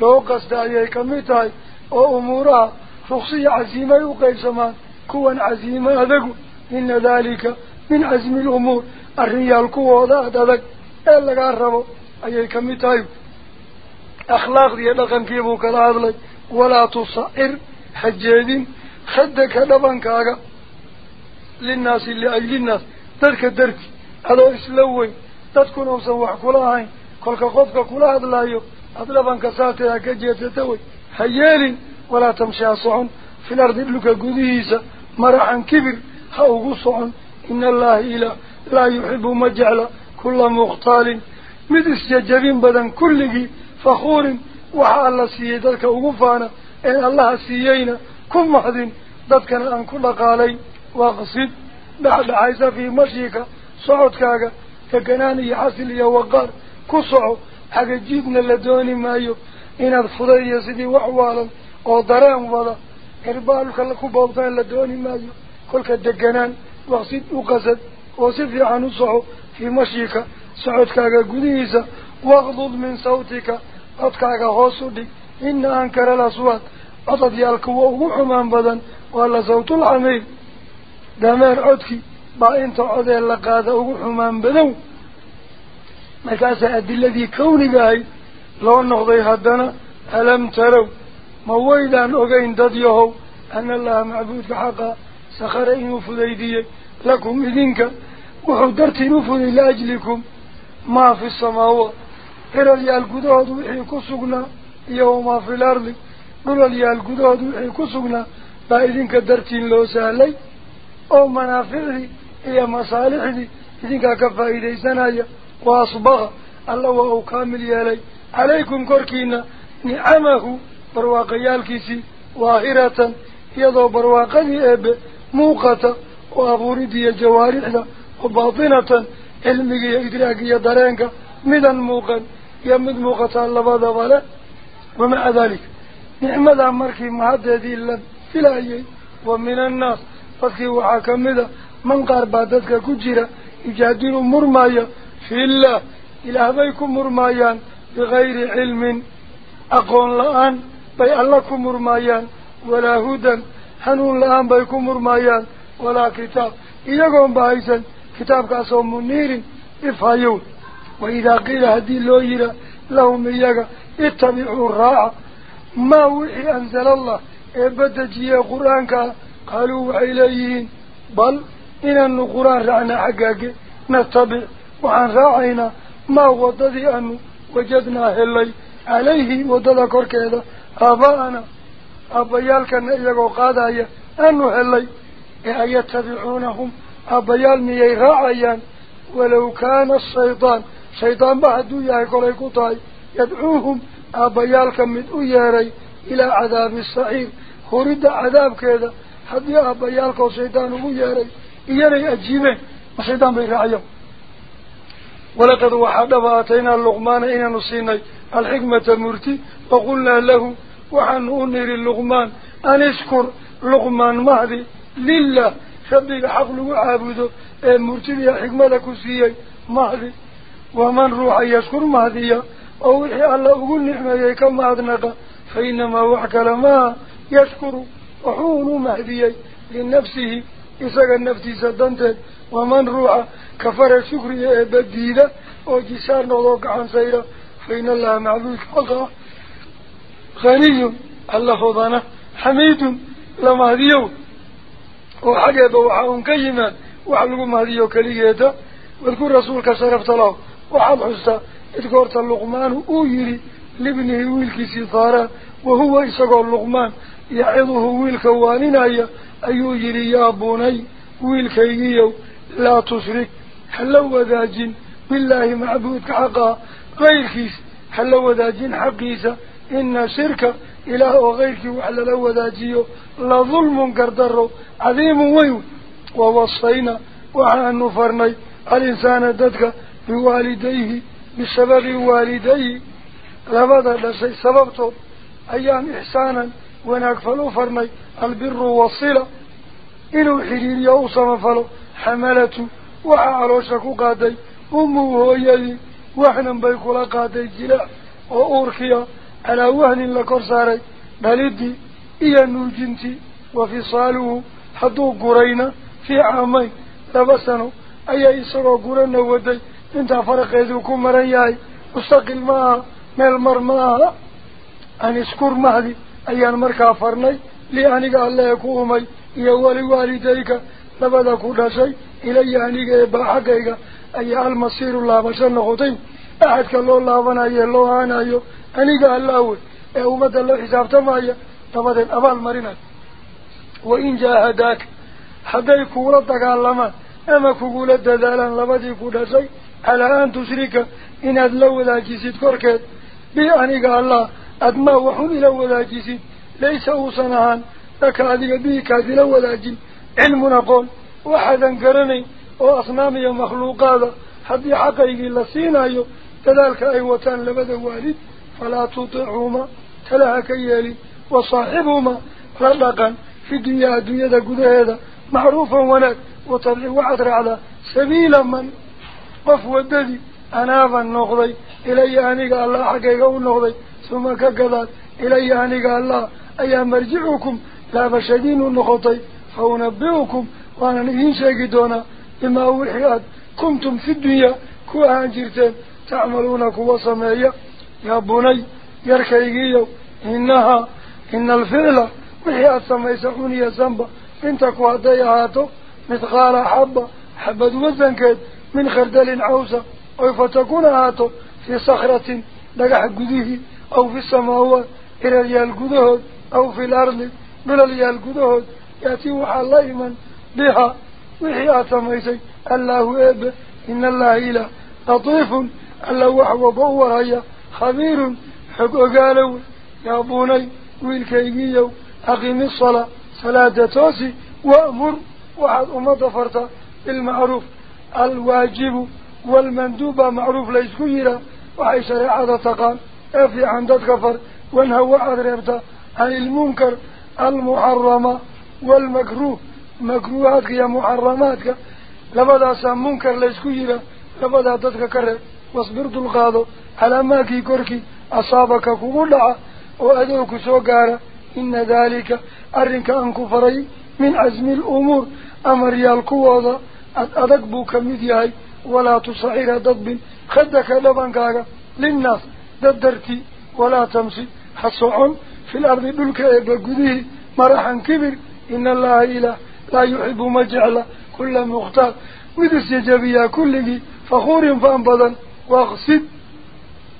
لو قصد عليك متاي وأمورا أمورها فخصي عزيمة يقيسمان كوا عزيمة هذا إن ذلك من عزم الأمور. الريالكو هذا هذا إلا قربوا أيك متاي أخلاق دي لغن في بوك العضلي ولا تصائر حجاد خدك لبنك للناس اللي أجل الناس. ترك الدرك. هذا إسلوين تتكون وصوح كلها كل قفك كل هذا لا يو أطلبان كساتي أكجي تتوي حيالي ولا تمشي صعون في الأرض لك قديسة مرحا كبر حوق صعون إن الله إلا لا يحب مجعل كل مغتال مدس ججبين بدن كله فخور وحا الله سيدك وقفانا إن الله سيينا كل مهد تتكن أن كل قالي واقصد بعد عيسى في مشيك صعود كاك تقنان يحصل يا وقار. كسعو حق جيدنا لدوني مايو. إن الفضل يسدي وحوالا أو درام ولا. إربالك لكو بوطان لدوني مايو. كلك الدقنان وقصد وقصد وصد يعانو صعو في مشيك سعودك اغا قديسة واغضض من صوتك. قطك اغا حسودي إن أنكر الأصوات. أطد يالك وهو حمان بدا وعلى صوت العميل. دمار عدكي. با انت عدل اللقادة أو حمان بدو مكاسا ادل الذي كوني قاي لو نغضي حدنا ألم تروا مويدا اغين دديهو أن الله معبود حقا سخر اينو فذيدي لكم اذنك وحدرت اينو فذي لاجلكم ما في السماوة هر اليال قدادو بحي كسقنا يوما في الأرض قل اليال قدادو بحي كسقنا با اذنك درتين لو سهلي أو منافره alla waa uu kaamil yeelay calaykum korkiina nicamahu barwaaqayaalkiisii daahiratan iyadoo barwaaqadii eebe muuqata oo abuuridiiyo jawaarixda wa baatinatan cilmiga iyo idraag iyo dareenka midan muuqan iyo mid muuqataa labadaba le wamaca daalika nicmadaa markii mahaddeedii la filayay wa min annaas dadkii waxaa kamid a من قارب دسك كجيرا يجادل مرمايا في الله إلى هذيك مرمايا بغير علم أقول لأن بي ألك مرمايا ولا هدى حنون لأن بيك مرمايا ولا كتاب إيقون بايسا كتاب كاسو منير إفايون وإذا قيل هدي اللويرة لهم إيقا اتبعوا الراع. ما وحي أنزل الله إبدا جيه قرآنك قالوا إليهين بل إن القرآن رعنا حقاك نتبع وعن رعينا ما وضذي أنه وجدنا هلي عليه وضذكر كذا أباءنا. أبيالك نأيق وقاضايا أنه هلي يتبعونهم. أبيال مي رعيان ولو كان الشيطان شيطان بعد يقول يقطعي يدعوهم. أبيالك من أياري إلى عذاب السعير. خرد عذاب كذا. حد يا أبيالك وشيطان أياري إياني أجيبين وحيدان بيقعيو ولقد وحد أتينا اللغمان إنا نصيني الحكمة مرتي وقلنا له وحن أنير اللغمان أن يشكر لغمان مهدي لله خبيك حقل وعابده مرتي بيها حكمة كسيي مهدي ومن روح يشكر مهدي أو إحي الله أقول نعمة كما أدنق فإنما وحك لما يشكر وحون مهدي لنفسه إساق النفتي سدنتين ومن روح كفر شكري بديدة أو جسار نوضوك عن سيرا فإن الله معبود حقا غني الله ظنا حميد لما هديو. وحقب وحاهم كيما وحلقوا ما هديو كليهتا. واذكر رسولك صرفت له وحال حسا اذكرت اللغمان ويري لابنه ويلكي سيطارة. وهو إساق اللقمان يعظه ويلكوانين وانينايا. أيو جري يا بني ويلكيو لا تشرك. حلو وداجين بالله معبود حقا غيركيس حلو وداجين حقيسة. إن شرك إله وغيرك وحلل وداجيو لظلم كردرو عظيم ويو. ووصينا وعن نفرني. الإنسان ددك بوالديه بسبب والديه؟ لفضل لسي سببته؟ أيام إحسانا u farnay albiru wasila inuu xidhiiriyo u samafalo حملته وعروشك قادي أمه يدي وحنا بيكولا قادي جلاء وأوركيا على وهن لكور ساري بلدي إيا نوجنتي وفصاله حدو قرينا في عامين لبسنو أي إسرو قرنا ودي انت فرق يدوكم مرياي مستقل معها ميل مر معها أن اسكر مهدي مركا فرني لأنك الله يكومي إيا والي والديك لبدا كل شيء إلي أنك إبا حقيقة أي المصير الله بشر نخطين أحد كالله الله ونايا الله آنايا أنك الله أمد الله حساب تمايا تبدا أبال مرينك وإن جاهداك حدي كورا تقالما أما كقول الددالا لبدي كل شيء على أن تشرك إن أدلو ذا جسد كركت بأنك الله أدما وحن إلو ذا جسد ليس أوصنهان لك أذيك كاذل ولا جن علم نقول وحدا قرني وأصنامي مخلوقات حدي حقيقي لسينايو. كذلك أيوتان لبدا والد فلا تطعهما تلها كيالي وصاحبهما. رلقا في الدنيا الدنيا دا قد هذا. معروفا ونك وطبع وعدر على سبيلا من. قف الددي أنافا النقضي إلي أنيق الله حقيقة النقضي ثم كقضات إلي أنيق الله أي مرجعكم لا بشدين النقطي فأنبئكم وأنا نهين شاكدونا بما أوحيات كنتم في الدنيا كوها جرتين تعملون كوا سمايا يا بني يركيجيو إنها إن الفعل وحيات سميسعون يا زنبا إنت كوا ديهاتو مثقال حبة حبة وزن كيد من خردل عوسى أو فتكون هاتو في صخرة لقح قديه. أو في السماوات إلى ريال قدهد أو في الأرض بلا ريال قدهد. يأتي وحا من بها وحي آتميسي. الله إب إن الله إله. لطيف الله وحوى بور هيا خبير حق قالوا يا بوني ويلكيجيو أقيم الصلاة. صلاة توسي. وأمر واحد أمد فرطة. بالمعروف الواجب والمندوب معروف ليس كيرا. وحي شريعة تقال. افي عندك كفر وانهو عذربتا عن المنكر المحرمة والمكروه؟ مكروهاتك يا محرماتك. لبدا سام منكر ليس كيرا لبدا ددك كره واصبر دلقادو على ما كي كوركي. أصابك كمولع وأدوك سوقارا إن ذلك أرنك أنك فري من عزم الأمور. أمر يالكوضا أدك بوك مدياي ولا تصعير ضب خدك لبنكاك. للناس. ددرتي ولا تمسي حصعون في الأرض دلك بقده مرحا كبير إن الله إله لا يحب مجعل كل مختار ودس يجبيا كله فخور فانبضا واغسد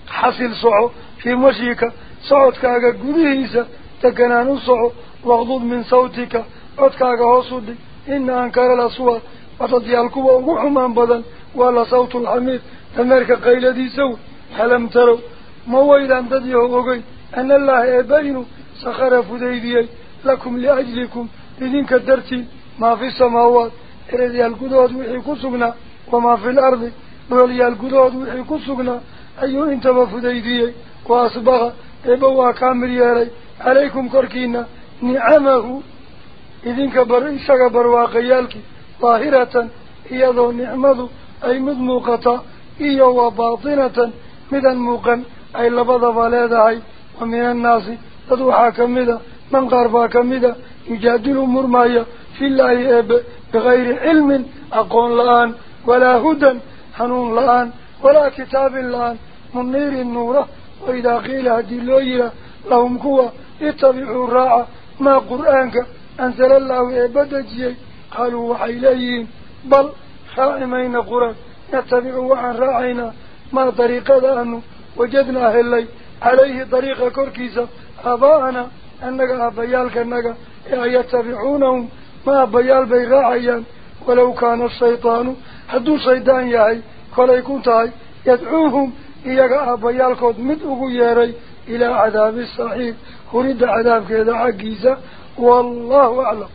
حصل صعو في مشيك صعودك قدهيسا تكنان صعو واغضض من صوتك عدكاك هوصدي إن أنكر الأصوات وتضيالكوا وقحمان تروا مويدا تديه وقين أن الله يبين سخر فديدي لكم لأجلكم إذن كدرتين ما في السماوات إرادي القدود وحي كسقنا وما في الأرض ولي القدود وحي كسقنا أيو انتبه فديدي وأصبغ إبوا كامل ياري عليكم كركينا نعمه إذن كبر إساق برواقيالك ظاهرة إيضا نعمة أي مدموقة إيو وباطنة مدن موقن أي لبضى فاليدهي ومن الناس تدوحا كمدا من قربا كمدا يجادل مرمايا في الله بغير علم أقول الآن ولا هدى حنون الآن ولا كتاب الآن منير النورة وإذا قيل هدي اللويلة لهم قوة اتبعوا الراعة ما قرآنك أنزل الله إبدجي قالوا وحيليين بل خائمين قرآن يتبعوا عن راعينا ما طريقة أنه وجدنا هلي عليه طريقة كوركيسة أباءنا أنك أبيالك أنك يتبعونهم. ما أبيال بيراعيا ولو كان الشيطان حدو شيطان يهي كل يكون تهي يدعوهم إياك أبيالك مدعو ياري إلى عذاب الصحيح هرد عذاب كذا عقيسة والله أعلم.